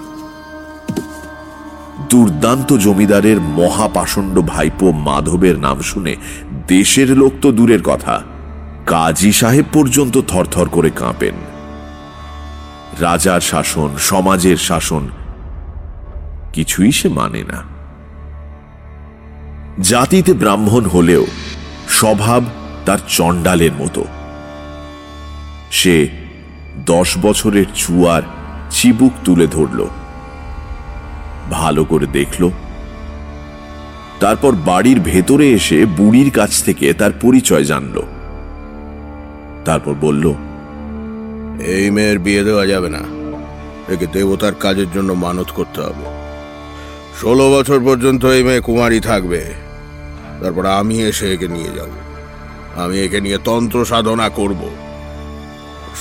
দুর্দান্ত জমিদারের মহাপাষণ্ড ভাইপো মাধবের নাম শুনে দেশের লোক তো দূরের কথা। কাজী সাহেব পর্যন্ত থরথর করে কাঁপেন। রাজার শাসন, সমাজের শাসন, কিছুই সে মানে না। জাতিতে ব্রাহ্মণ হলেও স্বভাব তার চণ্ডালের মতো। সে দশ বছরের চুয়ার চিবুক তুলে ধরল। ভালো করে দেখল। তারপর বাড়ির ভেতরে এসে বুড়ির কাছ থেকে তার পরিচয় জানল। তারপর বলল, এই মেয়ের বিয়ে দেওয়া যাবে না। একে দেবতার কাজের জন্য মানত করতে হবে। ষোলো বছর পর্যন্ত এই মেয়ে কুমারী থাকবে। তারপর আমি এসে একে নিয়ে যাব। আমি একে নিয়ে তন্ত্র সাধনা করব।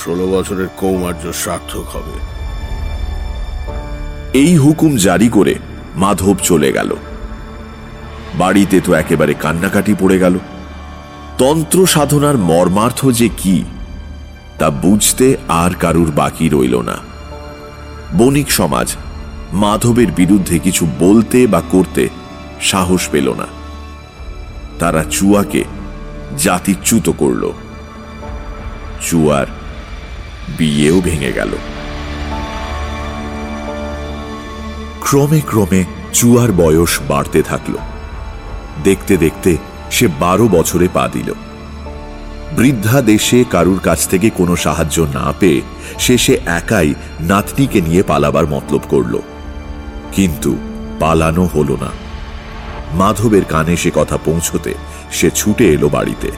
ষোলো বছরের কৌমার্য সার্থক হবে। এই হুকুম জারি করে মাধব চলে গেল। বাড়িতে তো একেবারে কান্নাকাটি পড়ে গেল। তন্ত্র সাধনার মর্মার্থ যে কি, তা বুঝতে আর কারুর বাকি রইল না। বণিক সমাজ মাধবের বিরুদ্ধে কিছু বলতে বা করতে সাহস পেল না। তারা চুয়াকে জাতিচ্যুত করল। চুয়ার বিয়েও ভেঙে গেল। ক্রমে ক্রমে চুয়ার বয়স বাড়তে থাকল। দেখতে দেখতে সে বারো বছরে পা দিল। বৃদ্ধা দেশে কারুর কাছ থেকে কোনো সাহায্য না পেয়ে সে সে একাই নাতনিকে নিয়ে পালাবার মতলব করল। কিন্তু পালানো হলো না। মাধবের কানে সে কথা পৌঁছতে সে ছুটে এলো বাড়িতে।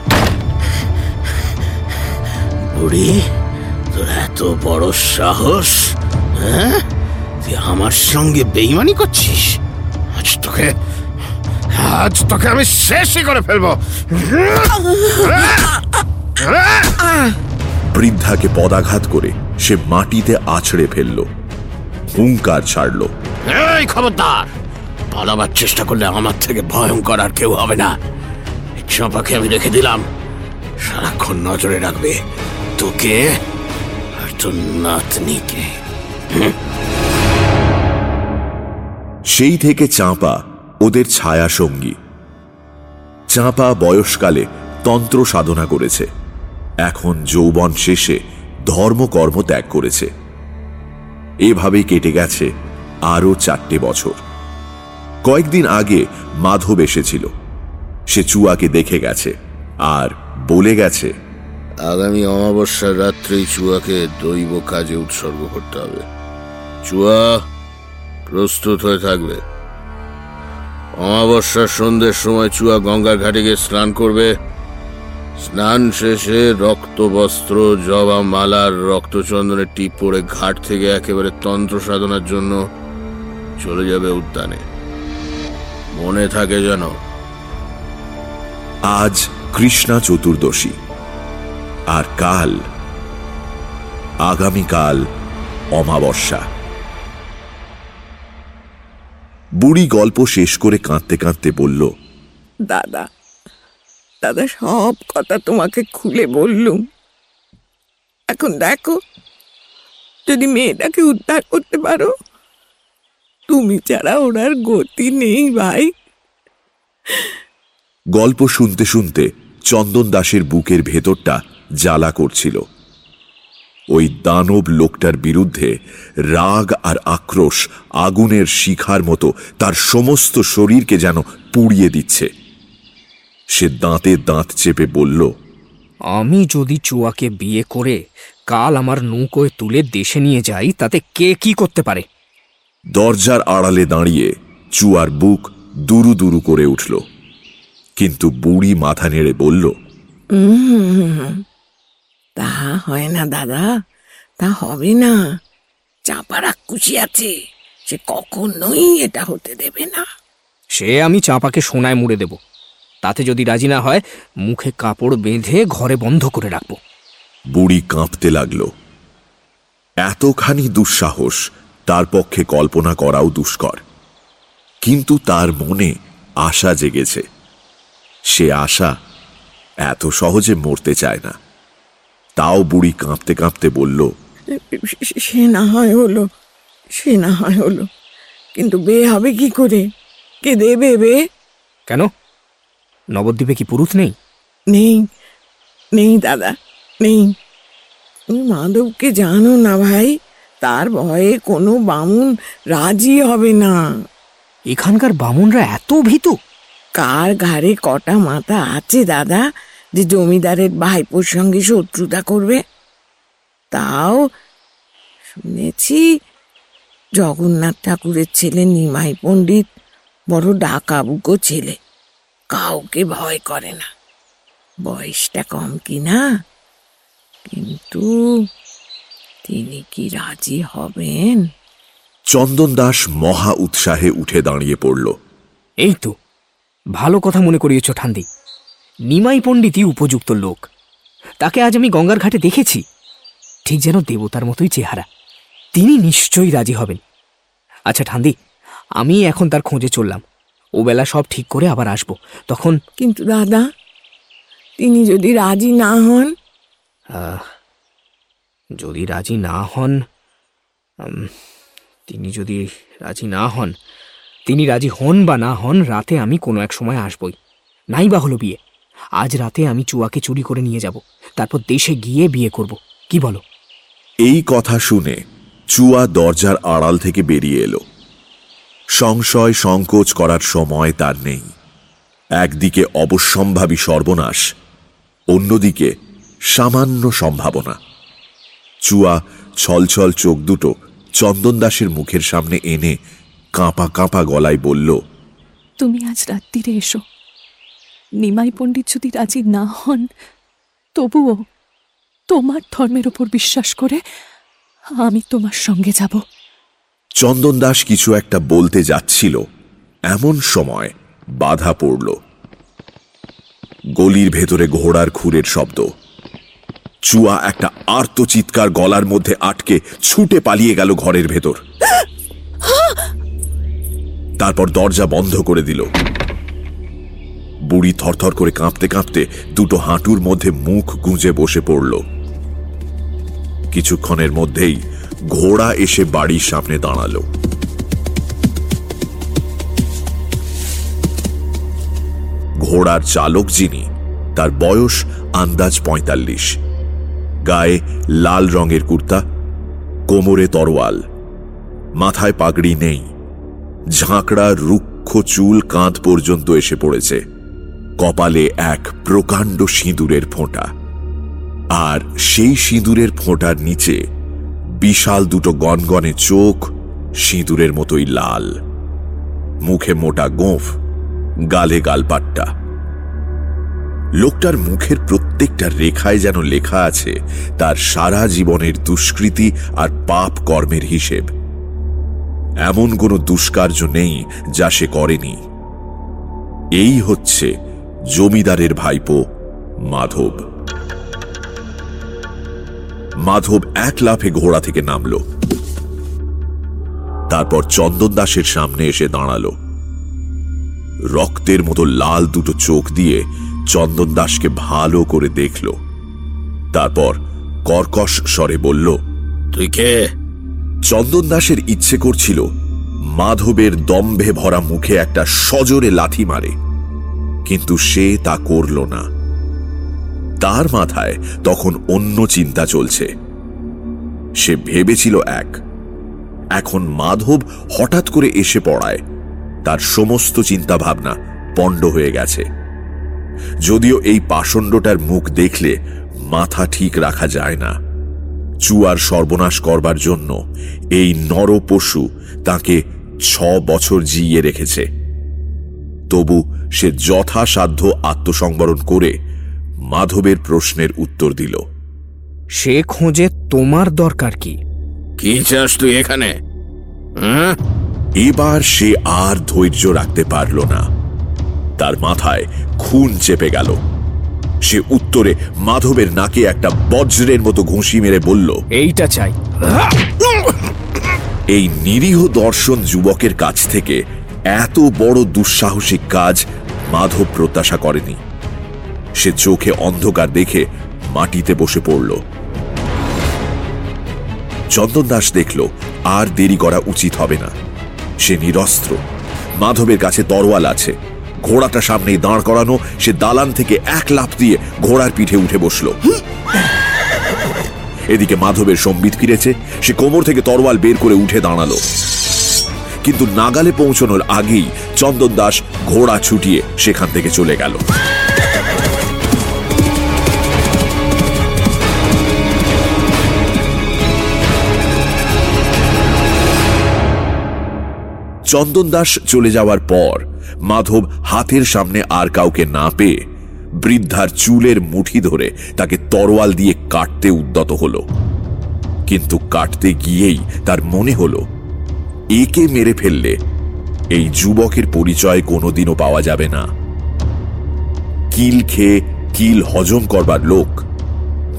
বুড়ি, তোর এত বড় সাহস হ্যাঁ? তুই আমার সঙ্গে বেইমানি করছিস? আজ তোকে আজ তোকে আমি শেষই করে ফেলব। বৃদ্ধাকে পদাঘাত করে সে মাটিতে আছড়ে ফেলল হুঙ্কার ছাড়ল। এই খবরদার পালাবার চেষ্টা করলে আমার থেকে ভয়ঙ্কর আর কেউ হবে না। এই আমি রেখে দিলাম। সারাক্ষণ নজরে রাখবে তোকে আর তোর নাতনিকে। সেই থেকে চাঁপা ওদের ছায়া সঙ্গী। চাঁপা বয়সকালে তন্ত্র সাধনা করেছে। এখন যৌবন শেষে ধর্মকর্ম ত্যাগ করেছে। এভাবেই কেটে গেছে আরও চারটে বছর। কয়েকদিন আগে মাধব এসেছিল। সে চুয়াকে দেখে গেছে আর বলে গেছে, আগামী অমাবস্যার রাত্রেই চুয়াকে দৈব কাজে উৎসর্গ করতে হবে। চুয়া! প্রস্তুত হয়ে থাকবে। অমাবস্যার সন্ধ্যের সময় চুয়া গঙ্গার ঘাটে গিয়ে স্নান করবে। স্নান শেষে রক্ত বস্ত্র জবা মালার রক্তচন্দনের টিপ পরে ঘাট থেকে একেবারে তন্ত্র সাধনার জন্য চলে যাবে উদ্যানে। মনে থাকে যেন। আজ কৃষ্ণা চতুর্দশী, আর কাল, আগামীকাল অমাবস্যা। বুড়ি গল্প শেষ করে কাঁদতে কাঁদতে বলল দাদা দাদা সব কথা তোমাকে খুলে বললুম। এখন দেখো যদি মেয়েটাকে উদ্ধার করতে পারো তুমি ছাড়া ওনার গতি নেই ভাই। গল্প শুনতে শুনতে চন্দন দাসের বুকের ভেতরটা জ্বালা করছিল। ওই দানব লোকটার বিরুদ্ধে রাগ আর আক্রোশ আগুনের শিখার মতো তার সমস্ত শরীরকে যেন পুড়িয়ে দিচ্ছে। সে দাঁতে দাঁত চেপে বলল আমি যদি চুয়াকে বিয়ে করে কাল আমার নৌকোয় তুলে দেশে নিয়ে যাই তাতে কে কি করতে পারে? দরজার আড়ালে দাঁড়িয়ে চুয়ার বুক দুরু দুরু করে উঠল। কিন্তু বুড়ি মাথা নেড়ে বলল উম, তা হয় না দাদা। তা হবে না। চাপা রাক্ষুসি আছে সে কখনোই এটা হতে দেবে না। সে আমি চাঁপাকে সোনায় মুড়ে দেব। তাতে যদি রাজি না হয় মুখে কাপড় বেঁধে ঘরে বন্ধ করে রাখব। বুড়ি কাঁপতে লাগল। এতখানি দুঃসাহস তার পক্ষে কল্পনা করাও দুষ্কর। কিন্তু তার মনে আশা জেগেছে। সে আশা এত সহজে মরতে চায় না। তাও বুড়ি কাঁপতে কাঁপতে বলল সে- সে না হয় হলো সে না হয় হলো। কিন্তু বে হবে কি করে? কে দেবে বে? কেন? নবদ্বীপে কি পুরুষ নেই? নেই নেই দাদা নেই। তুমি মাধবকে জানো না ভাই তার ভয়ে কোনো বামুন রাজি হবে না। এখানকার বামুনরা এত ভীতু। কার ঘাড়ে কটা মাথা আছে দাদা? যে জমিদারের ভাইপোর সঙ্গে শত্রুতা করবে? তাও শুনেছি জগন্নাথ ঠাকুরের ছেলে নিমাই পণ্ডিত বড় ডাকাবুকো ছেলে। কাউকে ভয় করে না। বয়সটা কম কি না? কিন্তু তিনি কি রাজি হবেন? চন্দন দাস মহা উৎসাহে উঠে দাঁড়িয়ে পড়ল। এই তো ভালো কথা মনে করিয়েছ ঠান্দি নিমাই পণ্ডিতই উপযুক্ত লোক। তাকে আজ আমি গঙ্গার ঘাটে দেখেছি। ঠিক যেন দেবতার মতোই চেহারা। তিনি নিশ্চয়ই রাজি হবেন। আচ্ছা ঠান্দি আমি এখন তার খোঁজে চললাম। ও বেলা সব ঠিক করে আবার আসব। তখন কিন্তু দাদা তিনি যদি রাজি না হন? যদি রাজি না হন তিনি যদি রাজি না হন তিনি রাজি হন বা না হন রাতে আমি কোনো এক সময় আসবই। নাই বা হলো বিয়ে। আজ রাতে আমি চুয়াকে চুরি করে নিয়ে যাব। তারপর দেশে গিয়ে বিয়ে করব। কি বলো? এই কথা শুনে চুয়া দরজার আড়াল থেকে বেরিয়ে এলো। সংশয় সংকোচ করার সময় তার নেই। একদিকে অবশ্যম্ভাবী সর্বনাশ অন্যদিকে সামান্য সম্ভাবনা। চুয়া ছলছল চোখ দুটো চন্দন দাসের মুখের সামনে এনে কাঁপা কাঁপা গলায় বলল তুমি আজ রাত্রিরে এসো। নিমাই পণ্ডিত যদি রাজি না হন তবুও তোমার ধর্মের উপর বিশ্বাস করে আমি তোমার সঙ্গে যাব। চন্দন দাস কিছু একটা বলতে যাচ্ছিল। এমন সময় বাধা পড়ল। গলির ভেতরে ঘোড়ার খুরের শব্দ। চুয়া একটা আর্ত চিৎকার গলার মধ্যে আটকে ছুটে পালিয়ে গেল ঘরের ভেতর। (gasps) তারপর দরজা বন্ধ করে দিল। বুড়ি থরথর করে কাঁপতে কাঁপতে দুটো হাঁটুর মধ্যে মুখ গুঁজে বসে পড়ল। কিছুক্ষণের মধ্যেই ঘোড়া এসে বাড়ির সামনে দাঁড়াল। ঘোড়ার চালক যিনি, তার বয়স আন্দাজ পঁয়তাল্লিশ। গায়ে লাল রঙের কুর্তা, কোমরে তরোয়াল, মাথায় পাগড়ি নেই। ঝাঁকড়া রুক্ষ চুল কাঁধ পর্যন্ত এসে পড়েছে। কপালে এক প্রকাণ্ড সিঁদুরের ফোঁটা। আর সেই সিঁদুরের ফোঁটার নিচে বিশাল দুটো গনগনে চোখ, সিঁদুরের মতোই লাল। মুখে মোটা গোঁফ, গালে গালপাট্টা। লোকটার মুখের প্রত্যেকটা রেখায় যেন লেখা আছে তার সারা জীবনের দুষ্কৃতি আর পাপ কর্মের হিসেব। এমন কোনো দুষ্কার্য নেই যা সে করেনি। এই হচ্ছে জমিদারের ভাইপো মাধব। মাধব এক লাফে ঘোড়া থেকে নামল। তারপর চন্দন দাসের সামনে এসে দাঁড়াল। রক্তের মতো লাল দুটো চোখ দিয়ে চন্দন দাসকে ভালো করে দেখল। তারপর কর্কশ স্বরে বলল তুই কে? চন্দন দাসের ইচ্ছে করছিল মাধবের দম্ভে ভরা মুখে একটা সজোরে লাথি মারে। কিন্তু সে তা করল না। তার মাথায় তখন অন্য চিন্তা চলছে। সে ভেবেছিল এক, এখন মাধব হঠাৎ করে এসে পড়ায়। তার সমস্ত চিন্তা ভাবনা পণ্ড হয়ে গেছে। যদিও এই পাষণ্ডটার মুখ দেখলে মাথা ঠিক রাখা যায় না, চুয়ার সর্বনাশ করবার জন্য এই নর পশু তাকে ছ বছর জিইয়ে রেখেছে। তবু সে যথাসাধ্য আত্মসংবরণ করে মাধবের প্রশ্নের উত্তর দিল সে খোঁজে তোমার দরকার কি? কি চাস তুই এখানে? এবার সে আর ধৈর্য রাখতে পারল না। তার মাথায় খুন চেপে গেল। সে উত্তরে মাধবের নাকে একটা বজ্রের মতো ঘুষি মেরে বলল এইটা চাই। এই নিরীহ দর্শন যুবকের কাছ থেকে এত বড় দুঃসাহসিক কাজ মাধব প্রত্যাশা করেনি। সে চোখে অন্ধকার দেখে মাটিতে বসে পড়ল। চন্দন দাস দেখল, আর দেরি করা উচিত হবে না। সে নিরস্ত্র। মাধবের কাছে তরোয়াল আছে। ঘোড়াটা সামনেই দাঁড় করানো, সে দালান থেকে এক লাফ দিয়ে ঘোড়ার পিঠে উঠে বসল। এদিকে মাধবের সম্বিত ফিরেছে, সে কোমর থেকে তরোয়াল বের করে উঠে দাঁড়াল। কিন্তু নাগালে পৌঁছানোর আগেই চন্দন দাস ঘোড়া ছুটিয়ে সেখান থেকে চলে গেল। চন্দন দাস চলে যাওয়ার পর মাধব হাতের সামনে আর কাউকে না পেয়ে বৃদ্ধার চুলের মুঠি ধরে তাকে তরোয়াল দিয়ে কাটতে উদ্যত হল। কিন্তু কাটতে গিয়েই তার মনে হল একে মেরে ফেললে এই যুবকের পরিচয় কোনোদিনও পাওয়া যাবে না। কিল খেয়ে কিল হজম করবার লোক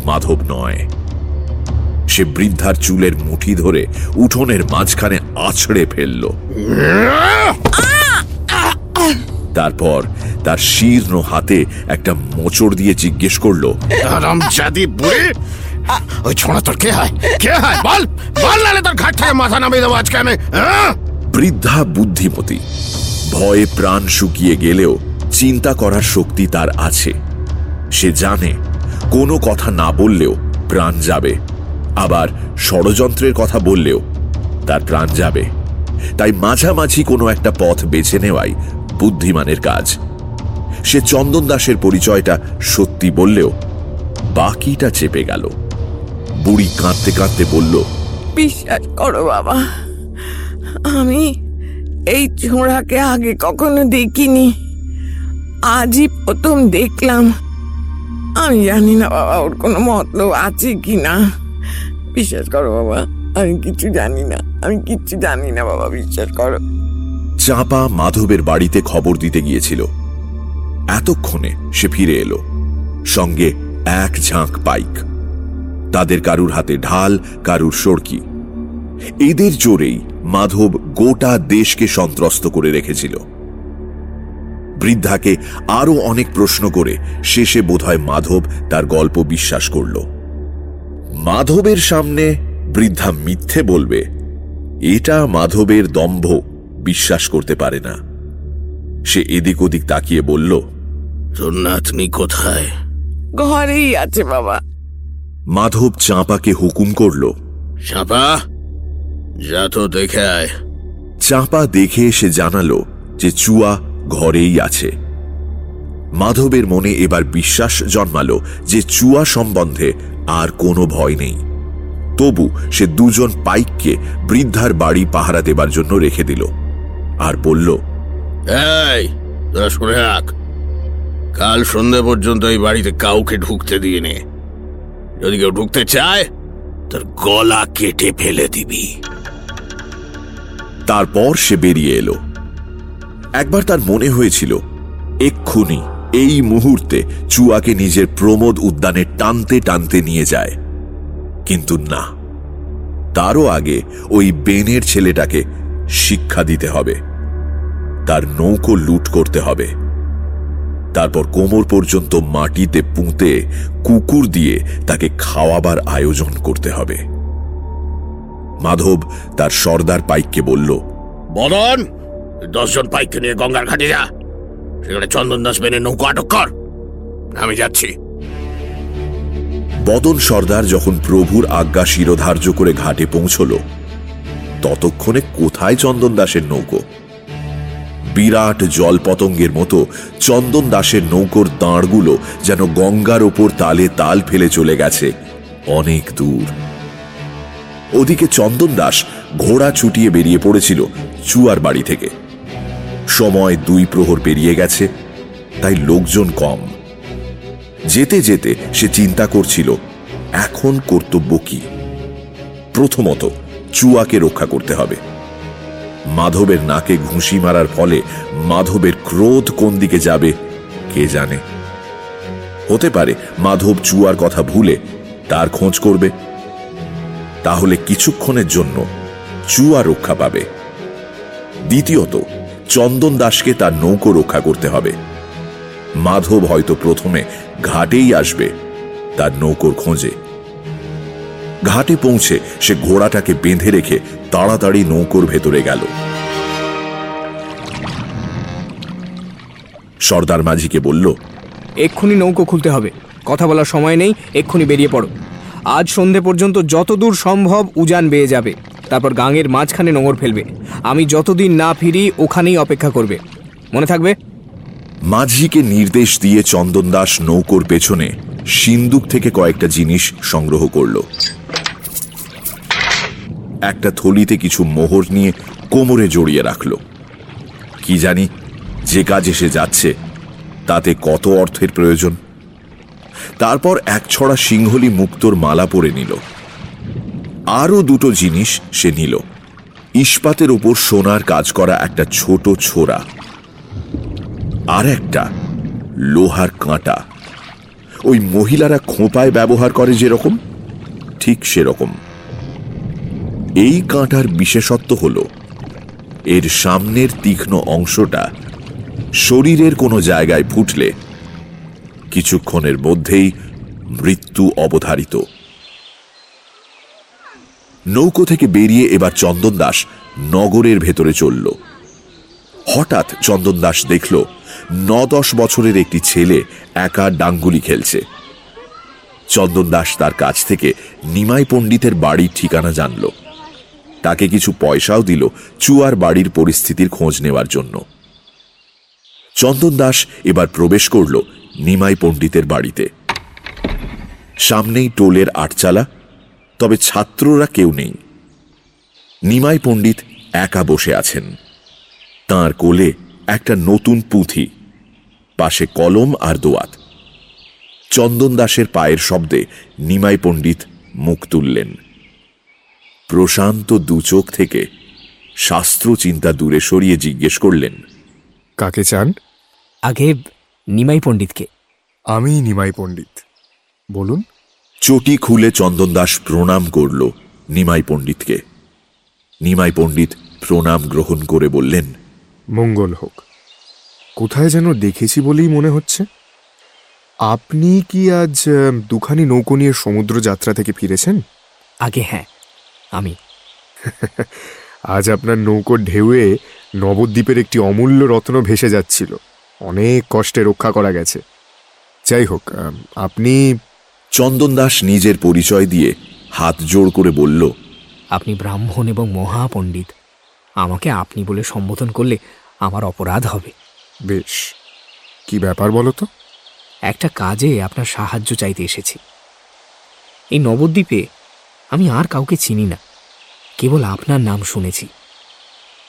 মাধব নয়। সে বৃদ্ধার চুলের মুঠি ধরে উঠোনের মাঝখানে আছড়ে ফেলল। তারপর তার শীর্ণ হাতে একটা মোচড় দিয়ে জিজ্ঞেস করল ওই ছোঁড়া তোর কে হয়? কে হয়? বল! বল নালে তোর ঘাট থেকে মাথা নামিয়ে দেবো আজকে আমি? বৃদ্ধা বুদ্ধিমতী, ভয়ে প্রাণ শুকিয়ে গেলেও চিন্তা করার শক্তি তার আছে। সে জানে, কোনো কথা না বললেও প্রাণ যাবে। আবার ষড়যন্ত্রের কথা বললেও তার প্রাণ যাবে। তাই মাঝামাঝি কোনো একটা পথ বেছে নেওয়াই বুদ্ধিমানের কাজ। সে চন্দন দাসের পরিচয়টা সত্যি বললেও বাকিটা চেপে গেল। বুড়ি কাঁদতে কাঁদতে বলল বিশ্বাস করো বাবা আমি এই ছোঁড়াকে আগে কখনো দেখিনি। আজই প্রথম দেখলাম। আমি জানি না বাবা ওর কোনো মতলব আছে কি না বিশ্বাস করো বাবা আমি কিছু জানি না আমি কিচ্ছু জানি না বাবা বিশ্বাস করো। চাপা মাধবের বাড়িতে খবর দিতে গিয়েছিল। এতক্ষণে সে ফিরে এলো। সঙ্গে এক ঝাঁক পাইক। তাদের কারুর হাতে ঢাল কারুর সড়কি। এদের জোরেই মাধব গোটা দেশকে সন্ত্রস্ত করে রেখেছিল। বৃদ্ধাকে আরও অনেক প্রশ্ন করে শেষে বোধহয় মাধব তার গল্প বিশ্বাস করল। মাধবের সামনে বৃদ্ধা মিথ্যে বলবে এটা মাধবের দম্ভ বিশ্বাস করতে পারে না। সে এদিক ওদিক তাকিয়ে বলল তোর নাতনি কোথায়? ঘরেই আছে বাবা। মাধব চাঁপাকে হুকুম করল চাপা? যা তো দেখে আয়। চাঁপা দেখে এসে জানালো যে চুয়া ঘরেই আছে। মাধবের মনে এবার বিশ্বাস জন্মালো যে চুয়া সম্বন্ধে আর কোনো ভয় নেই। তবু সে দুজন পাইককে বৃদ্ধার বাড়ি পাহারা দেবার জন্য রেখে দিল আর বলল এই শুনে রাখ কাল সন্ধে পর্যন্ত এই বাড়িতে কাউকে ঢুকতে দিয়ে নে যদি কেউ ঢুকতে চায়, তোর গলা কেটে ফেলে দিবি। তারপর সে বেরিয়ে এলো। একবার তার মনে হয়েছিল, এক্ষুনি, এই মুহূর্তে চুয়াকে নিজের প্রমোদ উদ্যানে টানতে টানতে নিয়ে যায়। কিন্তু না, তারও আগে ওই বেনের ছেলেটাকে শিক্ষা দিতে হবে। তার নৌকো লুট করতে হবে। তারপর কোমর পর্যন্ত মাটিতে পুঁতে কুকুর দিয়ে তাকে খাওয়াবার আয়োজন করতে হবে। মাধব তার সর্দার পাইককে বলল বদন দশজন পাইককে নিয়ে গঙ্গার ঘাটে যা। সেখানে চন্দন দাস বেনে নৌকো আটক কর। আমি যাচ্ছি। বদন সর্দার যখন প্রভুর আজ্ঞা শিরোধার্য করে ঘাটে পৌঁছল ততক্ষণে কোথায় চন্দন দাসের নৌকো? বিরাট জলপতঙ্গের মতো চন্দন দাসের নৌকোর দাঁড়গুলো যেন গঙ্গার ওপর তালে তাল ফেলে চলে গেছে। অনেক দূর। ওদিকে চন্দন দাস ঘোড়া ছুটিয়ে বেরিয়ে পড়েছিল চুয়ার বাড়ি থেকে। সময় দুই প্রহর পেরিয়ে গেছে, তাই লোকজন কম। যেতে যেতে সে চিন্তা করছিল, এখন কর্তব্য কি? প্রথমত চুয়াকে রক্ষা করতে হবে। মাধবের নাকে ঘুষি মারার ফলে মাধবের ক্রোধ কোন দিকে যাবে, কে জানে? হতে পারে মাধব চুয়ার কথা ভুলে তার খোঁজ করবে। তাহলে কিছুক্ষণের জন্য চুয়া রক্ষা পাবে। দ্বিতীয়ত, চন্দন দাসকে তার নৌকো রক্ষা করতে হবে। মাধব হয়তো প্রথমে ঘাটেই আসবে তার নৌকোর খোঁজে। ঘাটে পৌঁছে সে ঘোড়াটাকে বেঁধে রেখে তাড়াতাড়ি নৌকোর ভেতরে গেল। সর্দার মাঝিকে বলল, এক্ষুনি নৌকো খুলতে হবে। কথা বলার সময় নেই, এক্ষুনি বেরিয়ে পড়ো। আজ সন্ধে পর্যন্ত যতদূর সম্ভব উজান বেয়ে যাবে। তারপর গাঙের মাঝখানে নোঙর ফেলবে। আমি যতদিন না ফিরি, ওখানেই অপেক্ষা করবে। মনে থাকবে? মাঝিকে নির্দেশ দিয়ে চন্দন দাস নৌকোর পেছনে সিন্দুক থেকে কয়েকটা জিনিস সংগ্রহ করল। একটা থলিতে কিছু মোহর নিয়ে কোমরে জড়িয়ে রাখল। কি জানি যে কাজে সে যাচ্ছে, তাতে কত অর্থের প্রয়োজন? তারপর এক ছড়া সিংহলি মুক্তোর মালা পরে নিল। আরও দুটো জিনিস সে নিল। ইস্পাতের ওপর সোনার কাজ করা একটা ছোট ছোরা আর একটা, লোহার কাঁটা। ওই মহিলারা খোঁপায় ব্যবহার করে যেরকম, ঠিক সেরকম। এই কাঁটার বিশেষত্ব হল, এর সামনের তীক্ষ্ণ অংশটা শরীরের কোনো জায়গায় ফুটলে কিছুক্ষণের মধ্যেই মৃত্যু অবধারিত। নৌকো থেকে বেরিয়ে এবার চন্দন দাস নগরের ভেতরে চলল। হঠাৎ চন্দন দাস দেখল ন দশ বছরের একটি ছেলে একা ডাঙ্গুলি খেলছে। চন্দন দাস তার কাছ থেকে নিমাই পণ্ডিতের বাড়ির ঠিকানা জানল। তাকে কিছু পয়সাও দিল চুয়ার বাড়ির পরিস্থিতির খোঁজ নেওয়ার জন্য। চন্দন দাস এবার প্রবেশ করল নিমাই পণ্ডিতের বাড়িতে। সামনেই টোলের আটচালা, তবে ছাত্ররা কেউ নেই। নিমাই পণ্ডিত একা বসে আছেন। তার কোলে একটা নতুন পুঁথি। পাশে কলম আর দোয়াত। চন্দন দাসের পায়ের শব্দে নিমাই পণ্ডিত মুখ তুললেন। প্রশান্ত দুচোখ থেকে শাস্ত্র চিন্তা দূরে সরিয়ে জিজ্ঞেস করলেন কাকে চান? আগে নিমাই পণ্ডিতকে। আমি নিমাই পণ্ডিত। বলুন। চটি খুলে চন্দন দাস প্রণাম করল নিমাই পণ্ডিতকে। নিমাই পণ্ডিত প্রণাম গ্রহণ করে বললেন মঙ্গল হোক। কোথায় যেন দেখেছি বলেই মনে হচ্ছে। আপনি কি আজ আহ, দুখানি নৌকো নিয়ে সমুদ্র যাত্রা থেকে ফিরেছেন? আগে হ্যাঁ আমি। (laughs) আজ আপনার নৌকোর ঢেউয়ে নবদ্বীপের একটি অমূল্য রত্ন ভেসে যাচ্ছিল। অনেক কষ্টে রক্ষা করা গেছে। যাই হোক আপনি চন্দন দাস নিজের পরিচয় দিয়ে হাত জোড় করে বলল আপনি ব্রাহ্মণ এবং মহাপণ্ডিত। আমাকে আপনি বলে সম্বোধন করলে আমার অপরাধ হবে। বেশ। কি ব্যাপার বলো তো? একটা কাজে আপনার সাহায্য চাইতে এসেছি। এই নবদ্বীপে আমি আর কাউকে চিনি না কেবল আপনার নাম শুনেছি।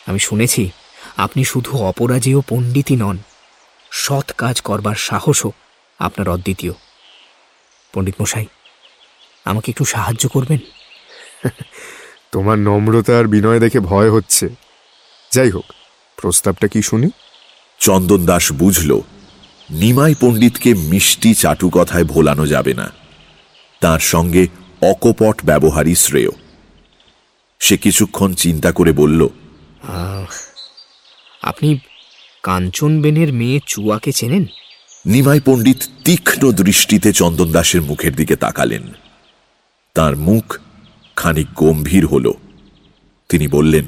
আমি শুনেছি আপনি শুধু অপরাজেয় পণ্ডিতই নন সৎ কাজ করবার সাহসও আপনার অদ্বিতীয়। পণ্ডিত মশাই আমাকে একটু সাহায্য করবেন? তোমার নম্রতা আর বিনয় দেখে ভয় হচ্ছে। যাই হোক প্রস্তাবটা কি শুনি? চন্দন দাস বুঝল নিমাই পণ্ডিতকে মিষ্টি চাটু কথায় ভোলানো যাবে না। তার সঙ্গে অকপট ব্যবহারই শ্রেয়। সে কিছুক্ষণ চিন্তা করে বলল আহ, আপনি কাঞ্চনবেনের মেয়ে চুয়াকে চেনেন? নিমাই পণ্ডিত তীক্ষ্ণ দৃষ্টিতে চন্দন দাসের মুখের দিকে তাকালেন। তার মুখ খানিক গম্ভীর হল। তিনি বললেন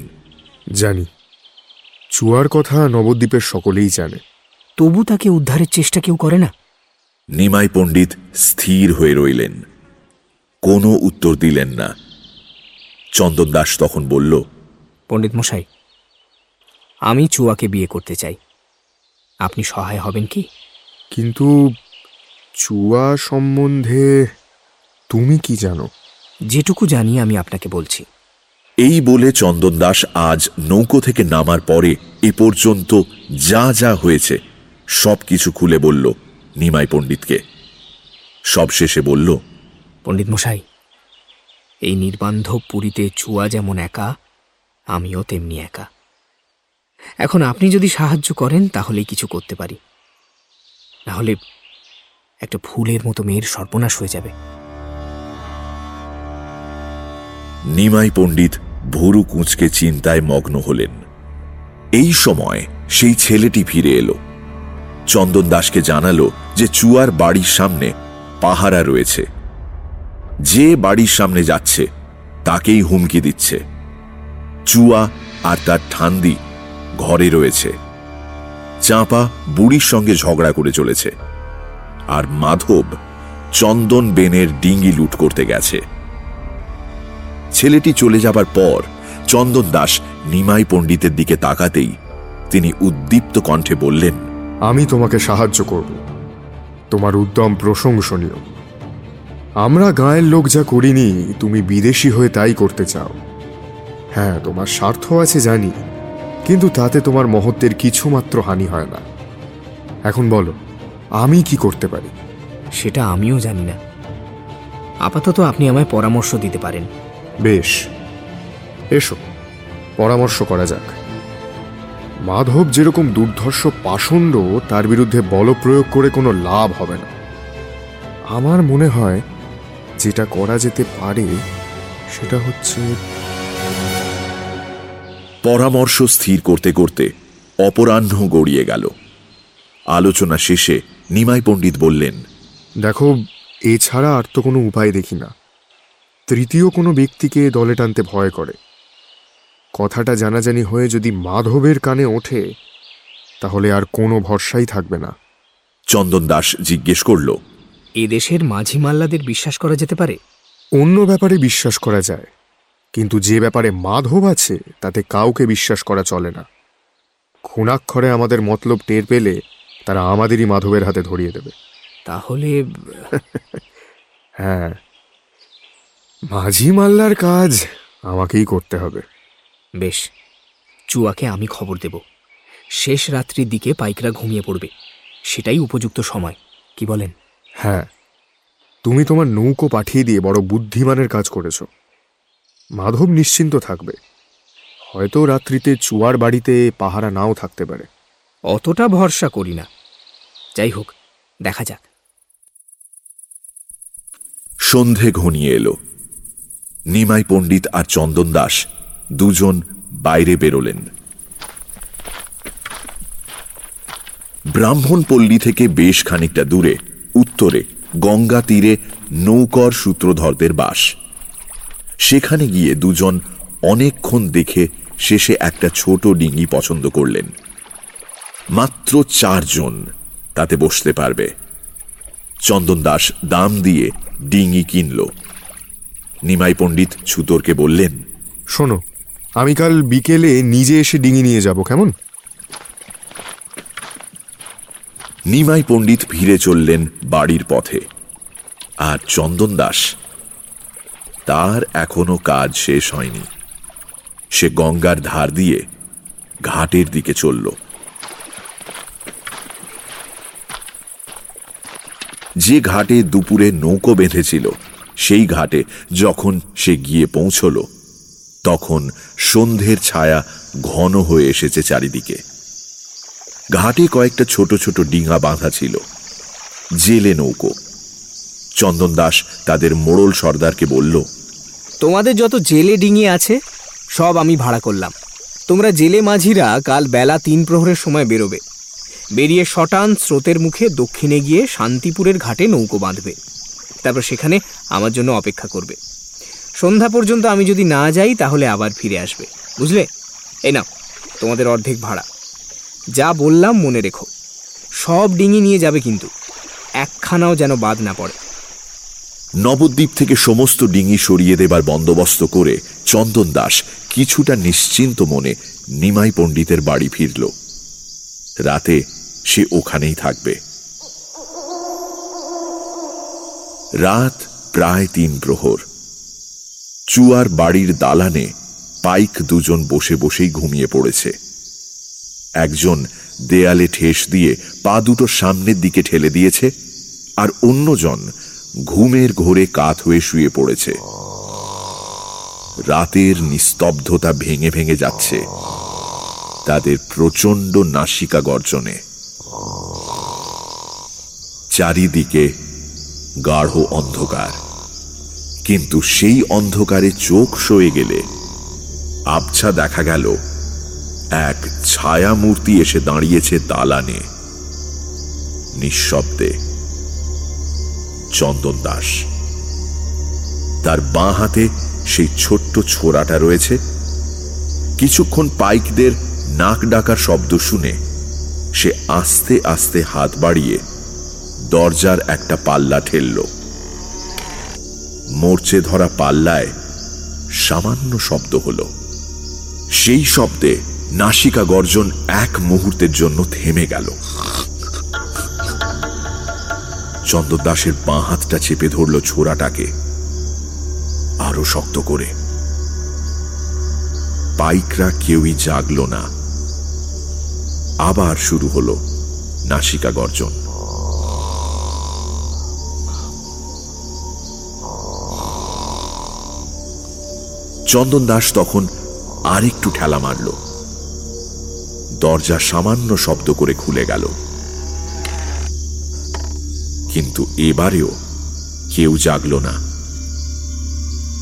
জানি চুয়ার কথা নবদ্বীপের সকলেই জানে। তবু তাকে উদ্ধারের চেষ্টা কেউ করে না। নিমাই পণ্ডিত স্থির হয়ে রইলেন। কোনো উত্তর দিলেন না। চন্দন দাস তখন বলল পণ্ডিত মশাই আমি চুয়াকে বিয়ে করতে চাই। আপনি সহায় হবেন কি? কিন্তু চুয়া সম্বন্ধে তুমি কি জানো? যেটুকু জানি আমি আপনাকে বলছি। এই বলে চন্দন দাস আজ নৌকো থেকে নামার পরে এ পর্যন্ত যা যা হয়েছে সব কিছু খুলে বলল নিমাই পণ্ডিতকে। সব শেষে বলল পণ্ডিত মশাই এই নির্বান্ধব পুরীতে চুয়া যেমন একা আমিও তেমনি একা। এখন আপনি যদি সাহায্য করেন তাহলেই কিছু করতে পারি। নাহলে একটা ফুলের মতো মেয়ের সর্বনাশ হয়ে যাবে। নিমাই পণ্ডিত ভুরু কুঁচকে চিন্তায় মগ্ন হলেন। এই সময় সেই ছেলেটি ফিরে এলো। চন্দন দাসকে জানালো যে চুয়ার বাড়ির সামনে পাহারা রয়েছে। যে বাড়ির সামনে যাচ্ছে, তাকেই হুমকি দিচ্ছে। চুয়া আর তার ঠান্দি ঘরে রয়েছে। চাঁপা বুড়ির সঙ্গে ঝগড়া করে চলেছে। আর মাধব চন্দন বেনের ডিঙ্গি লুট করতে গেছে। ছেলেটি চলে যাবার পর চন্দন দাস নিমাই পণ্ডিতের দিকে তাকাতেই তিনি উদ্দীপ্ত কণ্ঠে বললেন আমি তোমাকে সাহায্য করব। তোমার উদ্যম প্রশংসনীয়। আমরা গায়ের লোক যা করিনি তুমি বিদেশি হয়ে তাই করতে চাও। হ্যাঁ তোমার স্বার্থ আছে জানি কিন্তু তাতে তোমার মহত্বের কিছুমাত্র হানি হয় না। এখন বলো আমি কি করতে পারি? সেটা আমিও জানি না। আপাতত আপনি আমায় পরামর্শ দিতে পারেন। বেশ। এসো পরামর্শ করা যাক। মাধব যেরকম দুর্ধর্ষ পাষণ্ড তার বিরুদ্ধে বল প্রয়োগ করে কোনো লাভ হবে না। আমার মনে হয় যেটা করা যেতে পারে সেটা হচ্ছে পরামর্শ স্থির করতে করতে অপরাহ্ন গড়িয়ে গেল। আলোচনা শেষে নিমাই পণ্ডিত বললেন দেখো এছাড়া আর তো কোনো উপায় দেখি না। তৃতীয় কোনো ব্যক্তিকে দলে টানতে ভয় করে। কথাটা জানাজানি হয়ে যদি মাধবের কানে ওঠে তাহলে আর কোনো ভরসাই থাকবে না। চন্দন দাস জিজ্ঞেস করল এ দেশের মাঝি মাল্লাদের বিশ্বাস করা যেতে পারে? অন্য ব্যাপারে বিশ্বাস করা যায় কিন্তু যে ব্যাপারে মাধব আছে তাতে কাউকে বিশ্বাস করা চলে না। খুনাক্ষরে আমাদের মতলব টের পেলে তারা আমাদেরই মাধবের হাতে ধরিয়ে দেবে। তাহলে হ্যাঁ মাঝি মাল্লার কাজ আমাকেই করতে হবে। বেশ চুয়াকে আমি খবর দেব। শেষ রাত্রির দিকে পাইকরা ঘুমিয়ে পড়বে। সেটাই উপযুক্ত সময় কি বলেন? হ্যাঁ তুমি তোমার নৌকো পাঠিয়ে দিয়ে বড় বুদ্ধিমানের কাজ করেছ। মাধব নিশ্চিন্ত থাকবে। হয়তো রাত্রিতে চুয়ার বাড়িতে পাহারা নাও থাকতে পারে। অতটা ভরসা করি না। যাই হোক দেখা যাক। সন্ধে ঘনিয়ে এলো। নিমাই পণ্ডিত আর চন্দন দাস দুজন বাইরে বেরোলেন। ব্রাহ্মণ পল্লী থেকে বেশ খানিকটা দূরে, উত্তরে, গঙ্গা তীরে নৌকর সূত্রধরদের বাস। সেখানে গিয়ে দুজন অনেকক্ষণ দেখে শেষে একটা ছোট ডিঙি পছন্দ করলেন। মাত্র চারজন তাতে বসতে পারবে। চন্দন দাস দাম দিয়ে ডিঙি কিনল। নিমাই পণ্ডিত ছুতরকে বললেন শোনো আমি কাল বিকেলে নিজে এসে ডিঙি নিয়ে যাব কেমন? নিমাই পণ্ডিত ফিরে চললেন বাড়ির পথে আর চন্দন দাস তার এখনও কাজ শেষ হয়নি। সে গঙ্গার ধার দিয়ে ঘাটের দিকে চলল। যে ঘাটে দুপুরে নৌকো বেঁধেছিল সেই ঘাটে যখন সে গিয়ে পৌঁছল, তখন সন্ধ্যের ছায়া ঘন হয়ে এসেছে চারিদিকে। ঘাটে কয়েকটা ছোট ছোট ডিঙা বাঁধা ছিল। জেলে নৌকো। চন্দন দাস তাদের মোড়ল সর্দারকে বলল, তোমাদের যত জেলে ডিঙি আছে, সব আমি ভাড়া করলাম। তোমরা জেলে মাঝিরা কাল বেলা তিন প্রহরের সময় বেরোবে। বেরিয়ে শটান স্রোতের মুখে দক্ষিণে গিয়ে শান্তিপুরের ঘাটে নৌকো বাঁধবে। তারপর সেখানে আমার জন্য অপেক্ষা করবে। সন্ধ্যা পর্যন্ত আমি যদি না যাই, তাহলে আবার ফিরে আসবে। বুঝলে? এই নাও, তোমাদের অর্ধেক ভাড়া। যা বললাম মনে রেখো। সব ডিঙি নিয়ে যাবে কিন্তু। একখানাও যেন বাদ না পড়ে। নবদ্বীপ থেকে সমস্ত ডিঙি সরিয়ে দেবার বন্দোবস্ত করে চন্দন দাস কিছুটা নিশ্চিন্ত মনে নিমাই পণ্ডিতের বাড়ি ফিরল। রাতে সে ওখানেই থাকবে। রাত প্রায় তিন প্রহর। চুয়ার বাড়ির দালানে পাইক দুজন বসে বসেই ঘুমিয়ে পড়েছে। একজন দেয়ালে ঠেস দিয়ে পা দুটো সামনের দিকে ঠেলে দিয়েছে আর অন্যজন ঘুমের ঘোরে কাত হয়ে শুয়ে পড়েছে। রাতের নিস্তব্ধতা ভেঙে ভেঙে যাচ্ছে তাদের প্রচণ্ড নাসিকা গর্জনে। চারিদিকে গাঢ় অন্ধকার। কিন্তু সেই অন্ধকারে চোখ সয়ে গেলে আবছা দেখা গেল, এক ছায়া মূর্তি এসে দাঁড়িয়েছে দালানে। নিঃশব্দে চন্দন দাস। তার বাঁ হাতে সেই ছোট্ট ছোড়াটা রয়েছে। কিছুক্ষণ পাইকদের নাক ডাকার শব্দ শুনে সে আস্তে আস্তে হাত বাড়িয়ে দরজার একটা পাল্লা ঠেলল। মোর্চে ধরা পাল্লায় সামান্য শব্দ হল। সেই শব্দে নাসিকা গর্জন এক মুহূর্তের জন্য থেমে গেল। চন্দন দাসের বাঁ হাতটা চেপে ধরল ছোড়াটাকে। আরও শক্ত করে। পাইকরা কেউই জাগল না। আবার শুরু হলো নাসিকা গর্জন। চন্দন দাস তখন আরেকটু ঠেলা মারল। দরজা সামান্য শব্দ করে খুলে গেল। কিন্তু এবারেও কেউ জাগল না।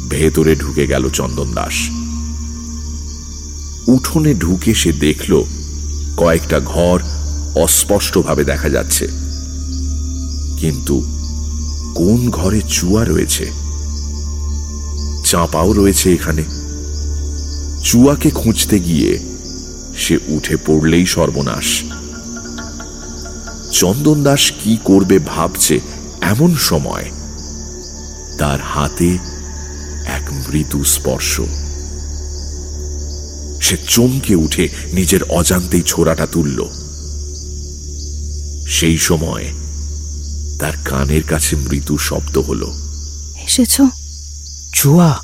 ভেতরে ঢুকে গেল চন্দন দাস। উঠোনে ঢুকে সে দেখল কয়েকটা ঘর অস্পষ্টভাবে দেখা যাচ্ছে। কিন্তু কোন ঘরে চুয়া রয়েছে? চাপাও রয়েছে এখানে। চুয়াকে খুঁজতে গিয়ে সে উঠে পড়লেই সর্বনাশ। চন্দন দাস কি করবে ভাবছে এমন সময় তার হাতে এক মৃদু স্পর্শ। সে চমকে উঠে নিজের অজান্তেই ছোড়াটা তুলল। সেই সময় তার কানের কাছে মৃদু শব্দ হল, এসেছ? চুয়া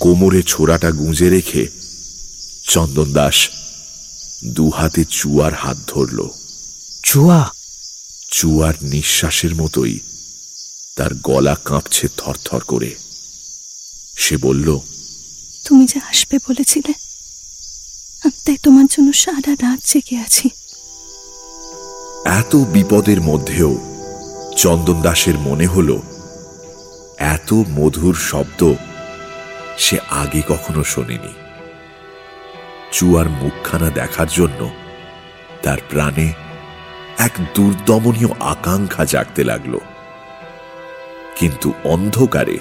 কোমরে ছোড়াটা গুঁজে রেখে চন্দন দাস দু হাতে চুয়ার হাত ধরল। চুয়া চুয়ার নিঃশ্বাসের মতোই তার গলা কাঁপছে থরথর করে। সে বলল তুমি যে আসবে বলেছিলে আমি তাই তোমার জন্য সারা রাত জেগে আছি। এত বিপদের মধ্যেও চন্দন দাসের মনে হল এত মধুর শব্দ সে আগে কখনো শোনেনি। চুয়ার মুখখানা দেখার জন্য তার প্রাণে এক দুর্দমনীয় আকাঙ্ক্ষা জাগতে লাগল। কিন্তু অন্ধকারে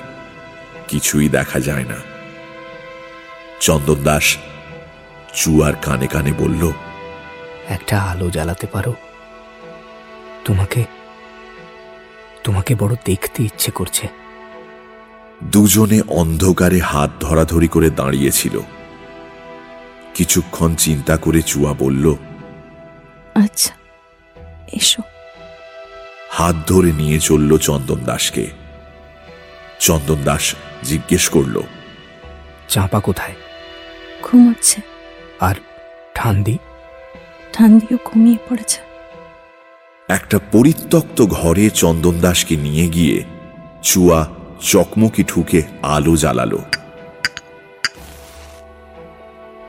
কিছুই দেখা যায় না। চন্দন দাস চুয়ার কানে কানে বলল, একটা আলো জ্বালাতে পারো। তোমাকে তোমাকে বড় দেখতে ইচ্ছে করছে। দুজনে অন্ধকারে হাত ধরাধরি করে দাঁড়িয়েছিল। কিছুক্ষণ চিন্তা করে চুয়া বলল আচ্ছা এসো। হাত ধরে নিয়ে চলল চন্দন দাসকে। চন্দন দাস জিজ্ঞেস করল চাঁপা কোথায়? ঘুমাচ্ছে। আর ঠান্দি ঠান্ডিও ঘুমিয়ে পড়েছে। একটা পরিত্যক্ত ঘরে চন্দন দাসকে নিয়ে গিয়ে চুয়া চকমকি ঠুকে আলো জ্বালালো।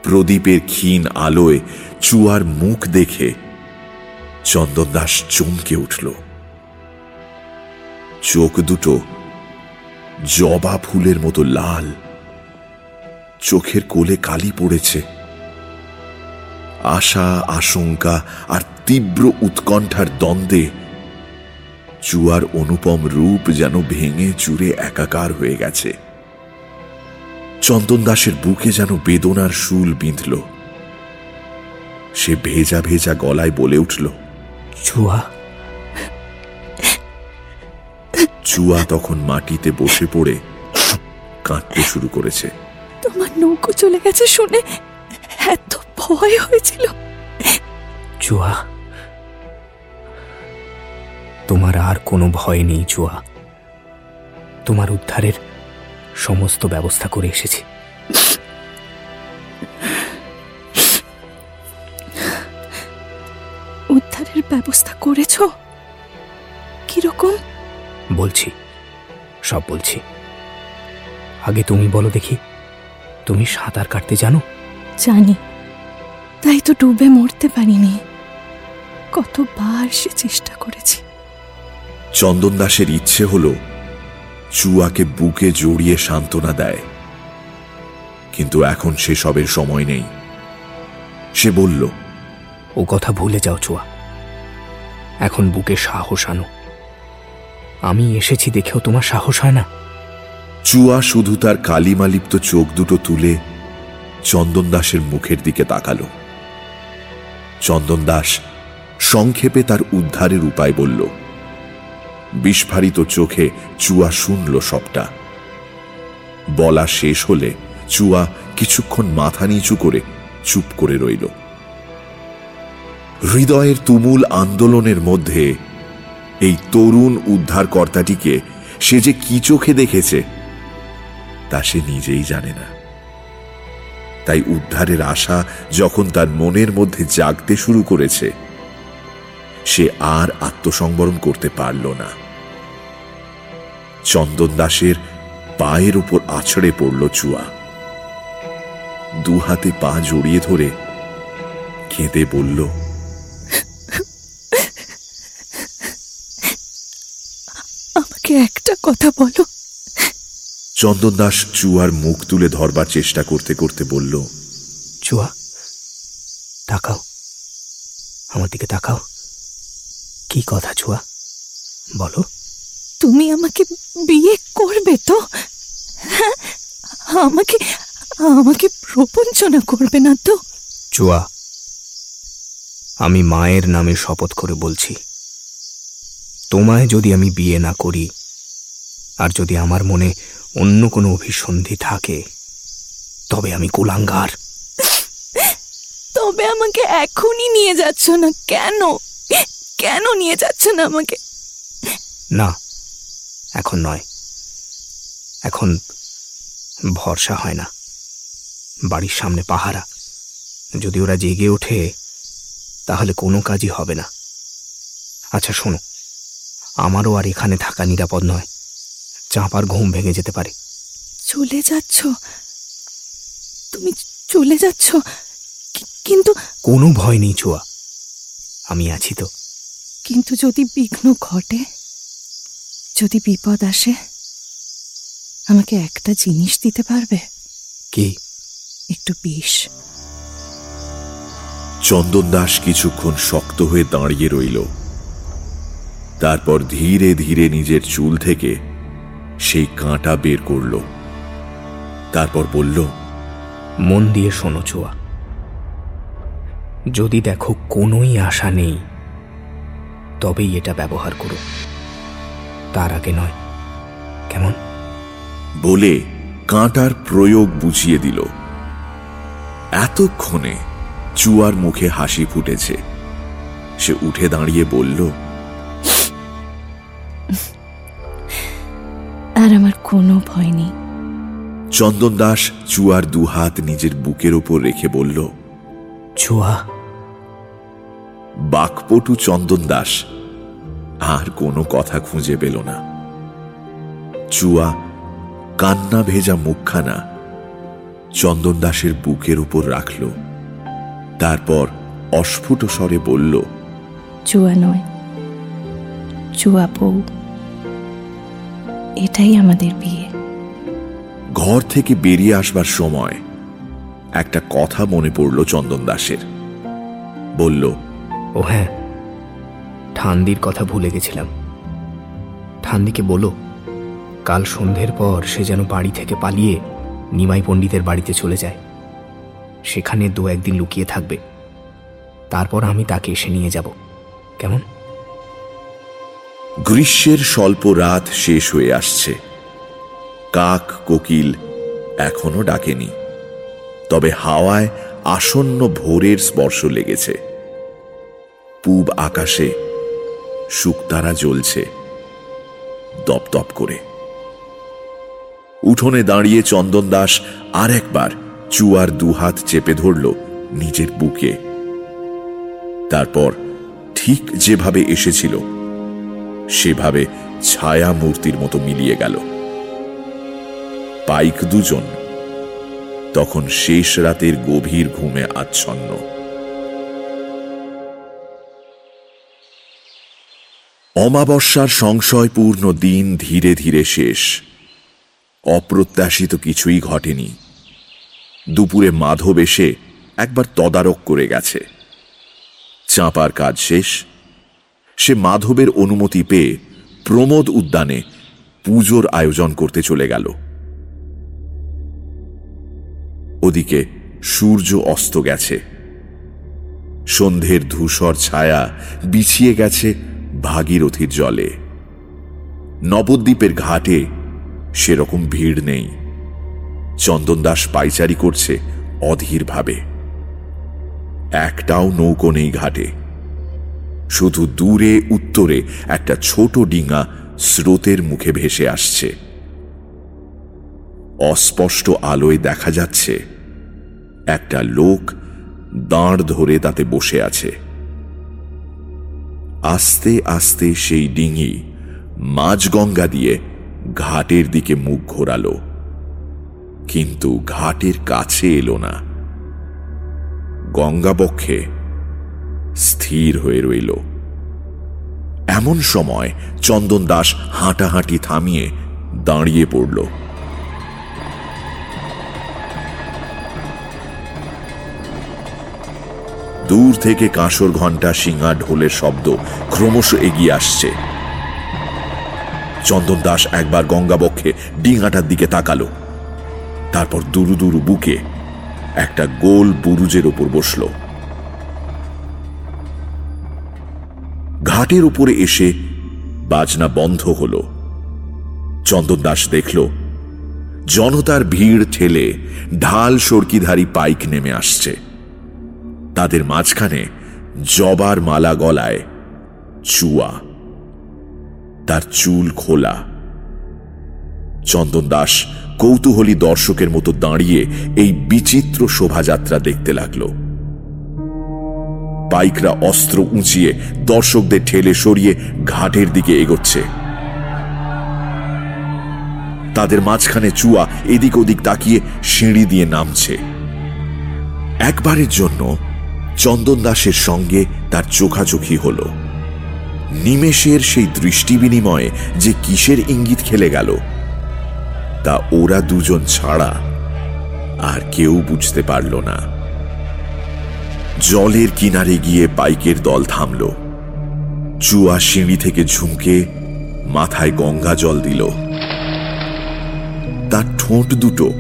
প্রদীপের ক্ষীণ আলোয় চুয়ার মুখ দেখে চন্দন দাস চমকে উঠল। চোখ দুটো জবা ফুলের মতো লাল। চোখের কোলে কালি পড়েছে। আশা, আশঙ্কা আর তীব্র উৎকণ্ঠার দ্বন্দ্বে চুয়ার অনুপম রূপ যেন ভেঙে চুরে একাকার হয়ে গেছে। চন্দন দাসের বুকে যেন বেদনার শুল বিঁধল। সে ভেজা ভেজা গলায় বলে উঠল চুয়া। চুয়া তখন মাটিতে বসে পড়ে কাঁদতে শুরু করেছে। তোমার নৌকো চলে গেছে শুনে এত ভয় হয়েছিল। চুয়া। তোমার আর কোনো ভয় নেই চুয়া তোমার উদ্ধারের সমস্ত ব্যবস্থা করে এসেছি। উদ্ধারের ব্যবস্থা করেছ? কীরকম? বলছি সব বলছি। আগে তুমি বলো দেখি তুমি সাঁতার কাটতে জানো? জানি। তাই তো ডুবে মরতে পারিনি। কতবার সে চেষ্টা করেছি। চন্দন দাসের ইচ্ছে হল চুয়াকে বুকে জড়িয়ে সান্ত্বনা দেয়। কিন্তু এখন সেসবের সময় নেই। সে বলল ও কথা ভুলে যাও চুয়া। এখন বুকে সাহস আনো। আমি এসেছি দেখেও তোমার সাহস হয় না। চুয়া শুধু তার কালিমালিপ্ত চোখ দুটো তুলে চন্দন দাসের মুখের দিকে তাকালো। চন্দন দাস সংক্ষেপে তার উদ্ধারের উপায় বলল বিস্ফারিত চোখে চুয়া শুনল সবটা। বলা শেষ হলে চুয়া কিছুক্ষণ মাথা নিচু করে চুপ করে রইল। হৃদয়ের তুমুল আন্দোলনের মধ্যে এই তরুণ উদ্ধারকর্তাটিকে সে যে কি চোখে দেখেছে, তা সে নিজেই জানে না। তাই উদ্ধারের আশা যখন তার মনের মধ্যে জাগতে শুরু করেছে, সে আর আত্মসংবরণ করতে পারল না। চন্দন দাসের পায়ের উপর আছড়ে পড়ল চুয়া। দু হাতে পা জড়িয়ে ধরে কেঁদে বলল আমাকে একটা কথা বলো। চন্দন দাস চুয়ার মুখ তুলে ধরবার চেষ্টা করতে করতে বলল চুয়া তাকাও। আমার দিকে তাকাও। কি কথা চুয়া? বলো। তুমি আমাকে বিয়ে করবে তো? হ্যাঁ? আমাকে আমাকে প্রপঞ্চনা করবে না তো? চুয়া আমি মায়ের নামে শপথ করে বলছি তোমায় যদি আমি বিয়ে না করি আর যদি আমার মনে অন্য কোনো অভিসন্ধি থাকে তবে আমি কুলাঙ্গার। তবে আমাকে এখনই নিয়ে যাচ্ছ না কেন? কেন নিয়ে যাচ্ছ না আমাকে? না এখন নয়। এখন ভরসা হয় না। বাড়ির সামনে পাহারা। যদি ওরা জেগে ওঠে তাহলে কোনো কাজই হবে না। আচ্ছা শোনো। আমারও আর এখানে থাকা নিরাপদ নয়। চাঁপার ঘুম ভেঙে যেতে পারে। চলে যাচ্ছ? তুমি চলে যাচ্ছ? কিন্তু কোনো ভয় নেই চুয়া। আমি আছি তো। কিন্তু যদি বিঘ্ন ঘটে? যদি বিপদ আসে আমাকে একটা জিনিস দিতে পারবে? কি? একটু বিষ। চন্দন দাস কিছুক্ষণ শক্ত হয়ে দাঁড়িয়ে রইল। তারপর ধীরে ধীরে নিজের চুল থেকে সেই কাঁটা বের করল। তারপর বলল মন দিয়ে শোনো চুয়া যদি দেখো কোনোই আশা নেই তবেই এটা ব্যবহার করো। তার আগে নয়। কেমন? বলে কাঁটার প্রয়োগ বুঝিয়ে দিল। এতক্ষণে চুয়ার মুখে হাসি ফুটেছে। সে উঠে দাঁড়িয়ে বলল আর আমার কোনো ভয় নেই। চন্দন দাস চুয়ার দুহাত নিজের বুকের ওপর রেখে বলল চুয়া? বাকপটু চন্দন দাস আর কোনো কথা খুঁজে পেল না। চুয়া কান্না ভেজা মুখখানা চন্দন দাসের বুকের উপর রাখল। তারপর অস্ফুট স্বরে বলল চুয়া নয় চুয়া বউ। এটাই আমাদের বিয়ে। ঘর থেকে বেরিয়ে আসবার সময় একটা কথা মনে পড়ল চন্দন দাসের। বলল ও হ্যাঁ ঠান্দির কথা ভুলে গেছিলাম। ঠান্দিকে বলো, কাল সন্ধ্যের পর সে যেন বাড়ি থেকে পালিয়ে নিমাই পণ্ডিতের বাড়িতে চলে যায়। সেখানে দু একদিন লুকিয়ে থাকবে। তারপর আমি তাকে এসে নিয়ে যাব। কেমন? গ্রীষ্মের স্বল্প রাত শেষ হয়ে আসছে। কাক কোকিল এখনও ডাকেনি। তবে হাওয়ায় আসন্ন ভোরের স্পর্শ লেগেছে। পূব আকাশে শুকতারা জ্বলছে। দপদপ করে। উঠোনে দাঁড়িয়ে চন্দন দাস আর একবার চুয়ার দুহাত চেপে ধরল নিজের বুকে। তারপর ঠিক যেভাবে এসেছিল, সেভাবে ছায়া মূর্তির মতো মিলিয়ে গেল। পাইক দুজন, তখন শেষ রাতের গভীর ঘুমে আচ্ছন্ন। অমাবস্যার সংশয়পূর্ণ দিন ধীরে ধীরে শেষ। অপ্রত্যাশিত কিছুই ঘটেনি। দুপুরে মাধব এসে একবার তদারক করে গেছে। চাঁপার কাজ শেষ। সে মাধবের অনুমতি পেয়ে প্রমোদ উদ্যানে পুজোর আয়োজন করতে চলে গেল। ওদিকে সূর্য অস্ত গেছে। সন্ধ্যের ধূসর ছায়া বিছিয়ে গেছে ভাগীরথীর জলে। নবদ্বীপের ঘাটে সেরকম ভিড় নেই। চন্দন দাস পাইচারি করছে অধীরভাবে। একটাও নৌকো নেই ঘাটে। শুধু দূরে, উত্তরে একটা ছোট ডিঙা স্রোতের মুখে ভেসে আসছে। অস্পষ্ট আলোয় দেখা যাচ্ছে, একটা লোক দাঁড় ধরে তাতে বসে আছে। আস্তে আস্তে সেই ডিঙি মাঝগঙ্গা দিয়ে ঘাটের দিকে মুখ ঘোরালো। কিন্তু ঘাটের কাছে এলো না। গঙ্গাবক্ষে স্থির হয়ে রইল। এমন সময় চন্দন দাস হাঁটাহাঁটি থামিয়ে দাঁড়িয়ে পড়ল। দূর থেকে কাঁসর ঘণ্টা সিঙ্গা ঢোলের শব্দ ক্রমশ এগিয়ে আসছে। চন্দন দাস একবার গঙ্গাবক্ষে ডিঙাটার দিকে তাকালো। তারপর দুরু দুরু বুকে একটা গোল বুরুজের উপর বসল। ঘাটের উপরে এসে বাজনা বন্ধ হল। চন্দন দাস দেখল, জনতার ভিড় ঠেলে ঢাল সরকিধারী পাইক নেমে আসছে। তাদের মাঝখানে জবার মালা গলায় চুয়া। তার চুল খোলা। চন্দন দাস কৌতূহলী দর্শকের মতো দাঁড়িয়ে এই বিচিত্র শোভাযাত্রা দেখতে লাগল। পাইকরা অস্ত্র উঁচিয়ে দর্শকদের ঠেলে সরিয়ে ঘাটের দিকে এগোচ্ছে। তাদের মাঝখানে চুয়া এদিক ওদিক তাকিয়ে সিঁড়ি দিয়ে নামছে। একবারের জন্য চন্দন দাসের সঙ্গে তার চোখাচোখি হল। নিমেষের সেই দৃষ্টি বিনিময়ে যে কিসের ইঙ্গিত খেলে গেল, তা ওরা দুজন ছাড়া আর কেউ বুঝতে পারল না। জলের কিনারে গিয়ে বাইকের দল থামল। চুয়া সিঁড়ি থেকে ঝুঁকে মাথায় গঙ্গা জল দিল। তার ঠোঁট দুটো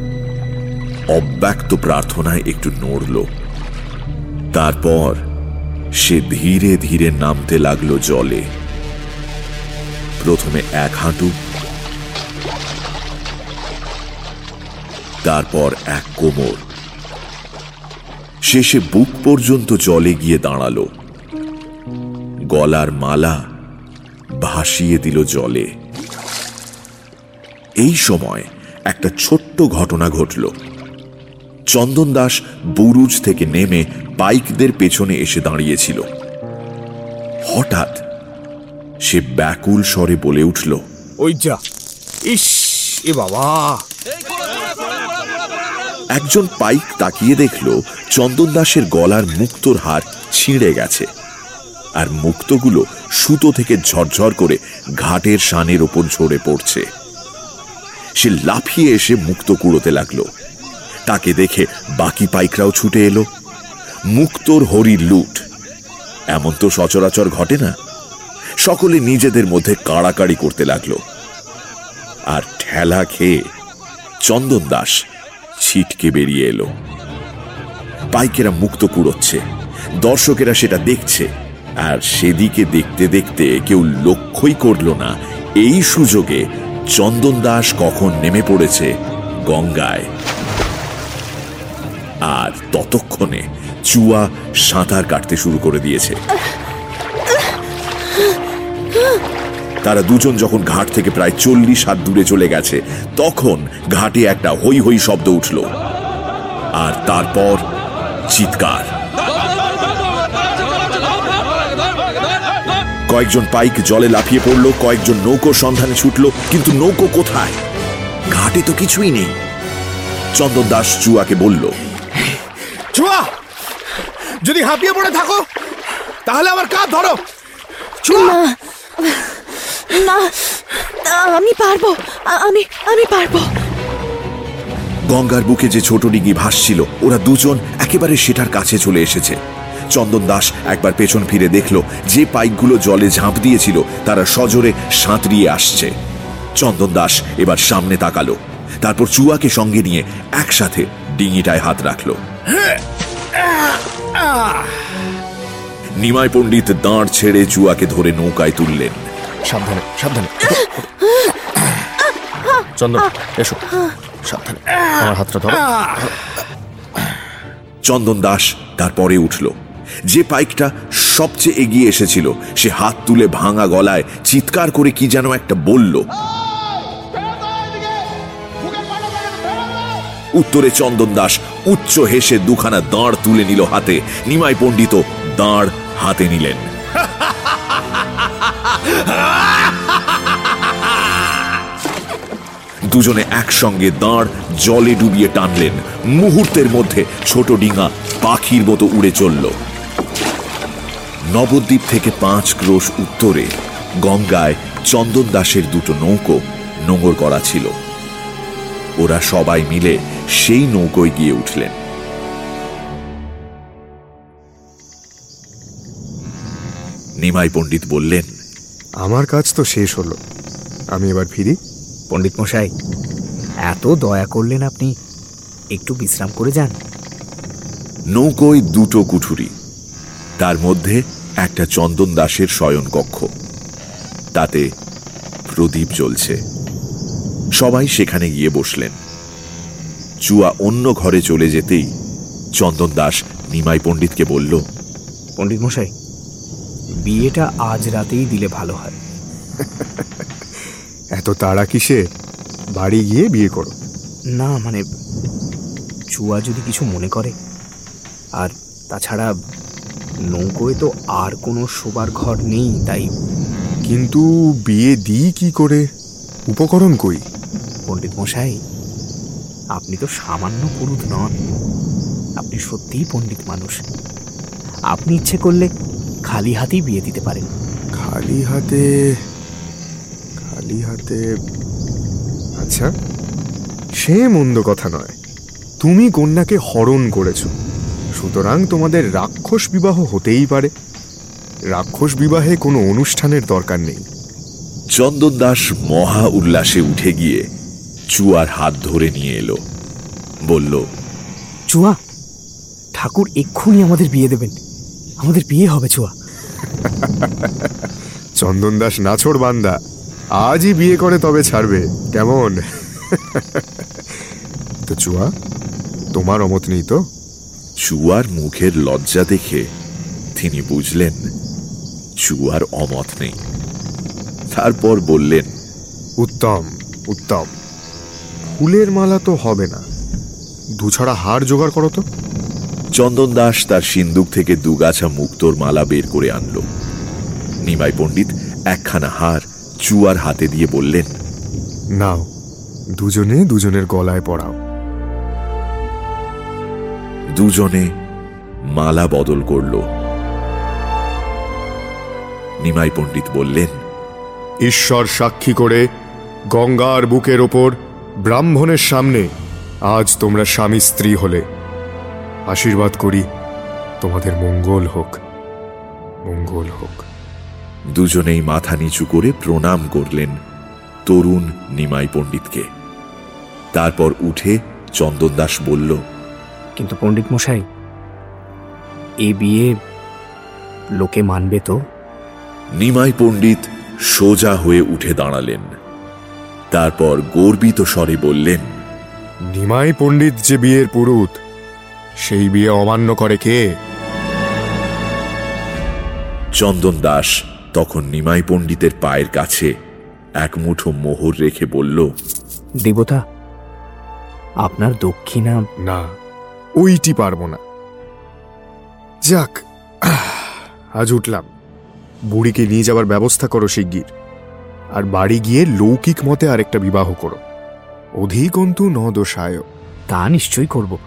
অব্যক্ত প্রার্থনায় একটু নড়ল। তারপর সে ধীরে ধীরে নামতে লাগল জলে। প্রথমে এক হাঁটু, তারপর এক কোমর। শেষে বুক পর্যন্ত জলে গিয়ে দাঁড়াল। গলার মালা ভাসিয়ে দিল জলে। এই সময় একটা ছোট্ট ঘটনা ঘটল। চন্দন দাস বুরুজ থেকে নেমে পাইকদের পেছনে এসে দাঁড়িয়েছিল। হঠাৎ সে ব্যাকুল স্বরে বলে উঠল ওই যা ইস এ বাবা! একজন পাইক তাকিয়ে দেখল চন্দন দাসের গলার মুক্তোর হার ছিঁড়ে গেছে আর মুক্তগুলো সুতো থেকে ঝরঝর করে ঘাটের শানের ওপর ঝরে পড়ছে। সে লাফিয়ে এসে মুক্ত কুড়োতে লাগল। তাকে দেখে বাকি পাইকরাও ছুটে এলো। মুক্তোর হরির লুট। এমন তো সচরাচর ঘটে না। সকলে নিজেদের মধ্যে কাড়াকাড়ি করতে লাগল। আর ঠেলা খেয়ে চন্দন দাস ছিটকে বেরিয়ে এলো। পাইকেরা মুক্ত কুড়োচ্ছে। দর্শকেরা সেটা দেখছে। আর সেদিকে দেখতে দেখতে কেউ লক্ষ্যই করল না। এই সুযোগে চন্দন দাস কখন নেমে পড়েছে গঙ্গায়। আর ততক্ষণে চুয়া সাঁতার কাটতে শুরু করে দিয়েছে। তারা দুজন যখন ঘাট থেকে প্রায় চল্লিশ হাত দূরে চলে গেছে, তখন ঘাটে একটা হই হই শব্দ উঠল। আর তারপর চিৎকার। কয়েকজন পাইক জলে লাফিয়ে পড়ল, কয়েকজন নৌকো সন্ধানে ছুটল, কিন্তু নৌকো কোথায়? ঘাটে তো কিছুই নেই। চন্দন দাস চুয়াকে বলল, চুয়া! যদি হাঁপিয়ে পড়ে থাকো তাহলে আমার কাজ ধরো। চুয়া না আমি পারব আমি আমি পারব। গঙ্গার বুকে যে ছোট ডিঙি ভাসছিল ওরা দুজন একেবারে সেটার কাছে চলে এসেছে। চন্দন দাস একবার পেছন ফিরে দেখল যে পাইকগুলো জলে ঝাঁপ দিয়েছিল তারা সজোরে সাঁতরিয়ে আসছে। চন্দন দাস এবার সামনে তাকালো তারপর চুয়াকে সঙ্গে নিয়ে একসাথে ডিঙিটায় হাত রাখল। নিমাই পণ্ডিত দাঁড় ছেড়ে জুয়াকে ধরে নৌকায় তুললেন। সাবধানে সাবধানে চন্দন এসো। সাবধানে আমার হাতটা ধরো। চন্দন দাস তারপরে উঠল। যে পাইকটা সবচেয়ে এগিয়ে এসেছিল সে হাত তুলে ভাঙা গলায় চিৎকার করে কি যেন একটা বলল। উত্তরে চন্দন দাস, উচ্চ হেসে দুখানা দাঁড় তুলে নিল হাতে। নিমাই পণ্ডিত দাঁড় হাতে নিলেন। দুজনে একসঙ্গে দাঁড় জলে ডুবিয়ে টানলেন। মুহূর্তের মধ্যে ছোট ডিঙা পাখির মতো উড়ে চলল। নবদ্বীপ থেকে পাঁচ ক্রোশ উত্তরে গঙ্গায় চন্দন দাসের দুটো নৌকো নোঙর করা ছিল। ওরা সবাই মিলে সেই নৌকোয় গিয়ে উঠলেন। নিমাই পণ্ডিত বললেন আমার কাজ তো শেষ হলো। আমি এবার ফিরি। পণ্ডিত মশাই এত দয়া করলেন আপনি একটু বিশ্রাম করে যান। নৌকোয় দুটো কুঠুরি তার মধ্যে একটা চন্দন দাসের শয়ন কক্ষ তাতে প্রদীপ জ্বলছে। সবাই সেখানে গিয়ে বসলেন। চুয়া অন্য ঘরে চলে যেতেই চন্দন দাস নিমাই পণ্ডিতকে বলল পণ্ডিত মশাই বিয়েটা আজ রাতেই দিলে ভালো হয়। (laughs) এত তাড়া কিসে? বাড়ি গিয়ে বিয়ে করো। না মানে চুয়া যদি কিছু মনে করে আর তাছাড়া নৌকোয় তো আর কোনো শোবার ঘর নেই তাই কিন্তু বিয়ে দিই কি করে? উপকরণ কই? পণ্ডিত মশাই আপনি তো সামান্য পুরুত নন। আপনি সত্যিই পণ্ডিত মানুষ। আপনি ইচ্ছে করলে খালি হাতেই বিয়ে দিতে পারেন। খালি হাতে খালি হাতে আচ্ছা সে মন্দ কথা নয়। তুমি কন্যাকে হরণ করেছ। সুতরাং তোমাদের রাক্ষস বিবাহ হতেই পারে। রাক্ষস বিবাহে কোনো অনুষ্ঠানের দরকার নেই। চন্দন দাস মহা উল্লাসে উঠে গিয়ে চুয়ার হাত ধরে নিয়ে এলো। বলল চুয়া ঠাকুর এক্ষুনি আমাদের বিয়ে দেবেন। আমাদের বিয়ে হবে চুয়া। (laughs) চন্দন দাস নাছড় বান্দা আজই বিয়ে করে তবে ছাড়বে কেমন? (laughs) তো চুয়া তোমার অমত নেই তো? চুয়ার মুখের লজ্জা দেখে তিনি বুঝলেন চুয়ার অমত নেই। তারপর বললেন উত্তম উত্তম। ফুলের মালা তো হবে না। দুছাড়া হার জোগাড় করো তো। চন্দন দাস তার সিন্দুক থেকে দুগাছা মুক্তোর মালা বের করে আনল। নিমাই পণ্ডিত একখানা হার চুয়ার হাতে দিয়ে বললেন নাও দুজনে দুজনের গলায় পড়াও দুজনে মালা বদল করল। নিমাই পণ্ডিত বললেন ঈশ্বর সাক্ষী করে গঙ্গার বুকের ওপর ব্রাহ্মণের সামনে আজ তোমরা স্বামী স্ত্রী হলে। আশীর্বাদ করি তোমাদের মঙ্গল হোক মঙ্গল হোক। দুজনেই মাথা নিচু করে প্রণাম করলেন তরুণ নিমাই পণ্ডিতকে। তারপর উঠে চন্দন দাস বলল কিন্তু পণ্ডিত মশাই এ বিয়ে লোকে মানবে তো? নিমাই পণ্ডিত সোজা হয়ে উঠে দাঁড়ালেন। তারপর গর্বিত স্বরে বললেন নিমাই পণ্ডিত যে বিয়ের পুরুত সেই বিয়ে অমান্য করে কে? চন্দন দাস তখন নিমাই পণ্ডিতের পায়ের কাছে এক মুঠো মোহর রেখে বলল দেবতা আপনার দক্ষিণা না ওইটি পারব না। যাক আজ উঠলাম। বুড়িকে নিয়ে যাবার ব্যবস্থা করো শিগগির। আর বাড়ি গিয়ে লৌকিক মতে আরেকটা বিবাহ করো। অধিকন্তু ন দোষায়। তা নিশ্চয়ই করব।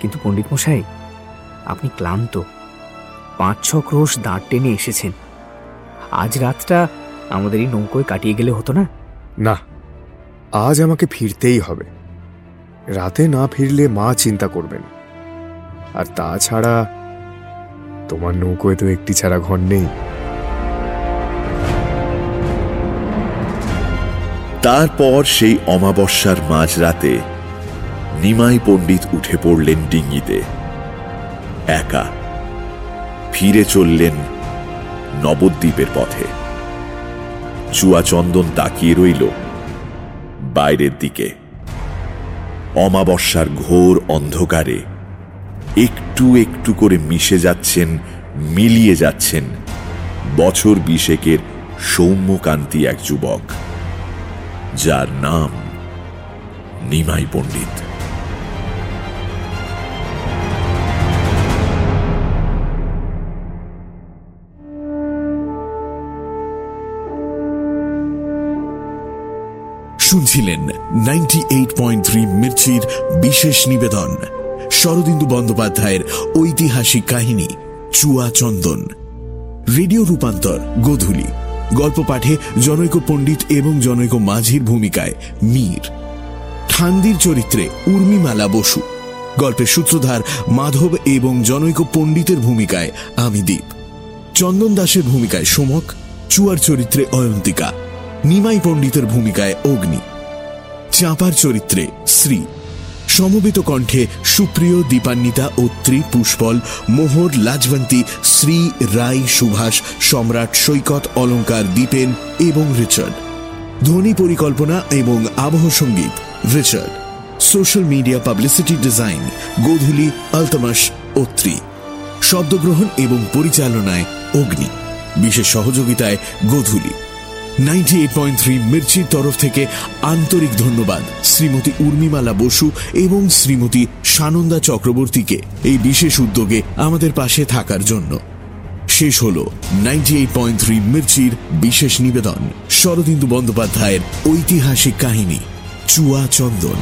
কিন্তু পণ্ডিত মশাই আপনি ক্লান্ত। পাঁচ ছ ক্রোশ দাঁড় টেনে এসেছেন। আজ রাতটা আমাদের এই নৌকোয় কাটিয়ে গেলে হতো না? না আজ আমাকে ফিরতেই হবে। রাতে না ফিরলে মা চিন্তা করবেন। আর তাছাড়া তোমার নৌকোয় তো একটি ছাড়া ঘর নেই। তারপর সেই অমাবস্যার মাঝরাতে নিমাই পণ্ডিত উঠে পড়লেন ডিঙ্গিতে। একা ফিরে চললেন নবদ্বীপের পথে। চুয়াচন্দন তাকিয়ে রইল বাইরের দিকে। অমাবস্যার ঘোর অন্ধকারে একটু একটু করে মিশে যাচ্ছেন, মিলিয়ে যাচ্ছেন বছর বিশেকের সৌম্যকান্তি এক যুবক। যার নাম নিমাই পণ্ডিত। শুনছিলেন নাইনটি এইট পয়েন্ট থ্রি মির্চির বিশেষ নিবেদন, শরদিন্দু বন্দ্যোপাধ্যায়ের ঐতিহাসিক কাহিনী, চুয়া চন্দন। রেডিও রূপান্তর, গোধূলি। গল্প পাঠে জনৈক পণ্ডিত এবং জনৈক মাঝির ভূমিকায় মীর। ঠান্দির চরিত্রে উর্মিমালা বসু। গল্পের সূত্রধার মাধব এবং জনৈক পণ্ডিতের ভূমিকায় আমি চন্দন দাসের ভূমিকায় সোমক, চুয়ার চরিত্রে অয়ন্তিকা, নিমাই পণ্ডিতের ভূমিকায় অগ্নি। চাঁপার চরিত্রে শ্রী। সমবেত কণ্ঠে সুপ্রিয় দীপান্বিতা অত্রি পুষ্পল মোহর লাজবন্তী শ্রী রাই সুভাষ সম্রাট সৈকত অলঙ্কার দীপেন এবং রিচার্ড। ধ্বনি পরিকল্পনা এবং আবহ সংগীত, Richard. Social media publicity design, Godhuli, Altamas Atri শব্দগ্রহণ এবং পরিচালনায় অগ্নি। বিশেষ সহযোগিতায় Godhuli. Ninety eight point three মির্চির তরফ থেকে আন্তরিক ধন্যবাদ শ্রীমতী উর্মিমালা বসু এবং শ্রীমতী সানন্দা চক্রবর্তীকে এই বিশেষ উদ্যোগে আমাদের পাশে থাকার জন্য। শেষ হল নাইনটি এইট পয়েন্ট থ্রি মির্চির বিশেষ নিবেদন। শরদিন্দু বন্দ্যোপাধ্যায়ের ঐতিহাসিক কাহিনী, চুয়া চন্দন।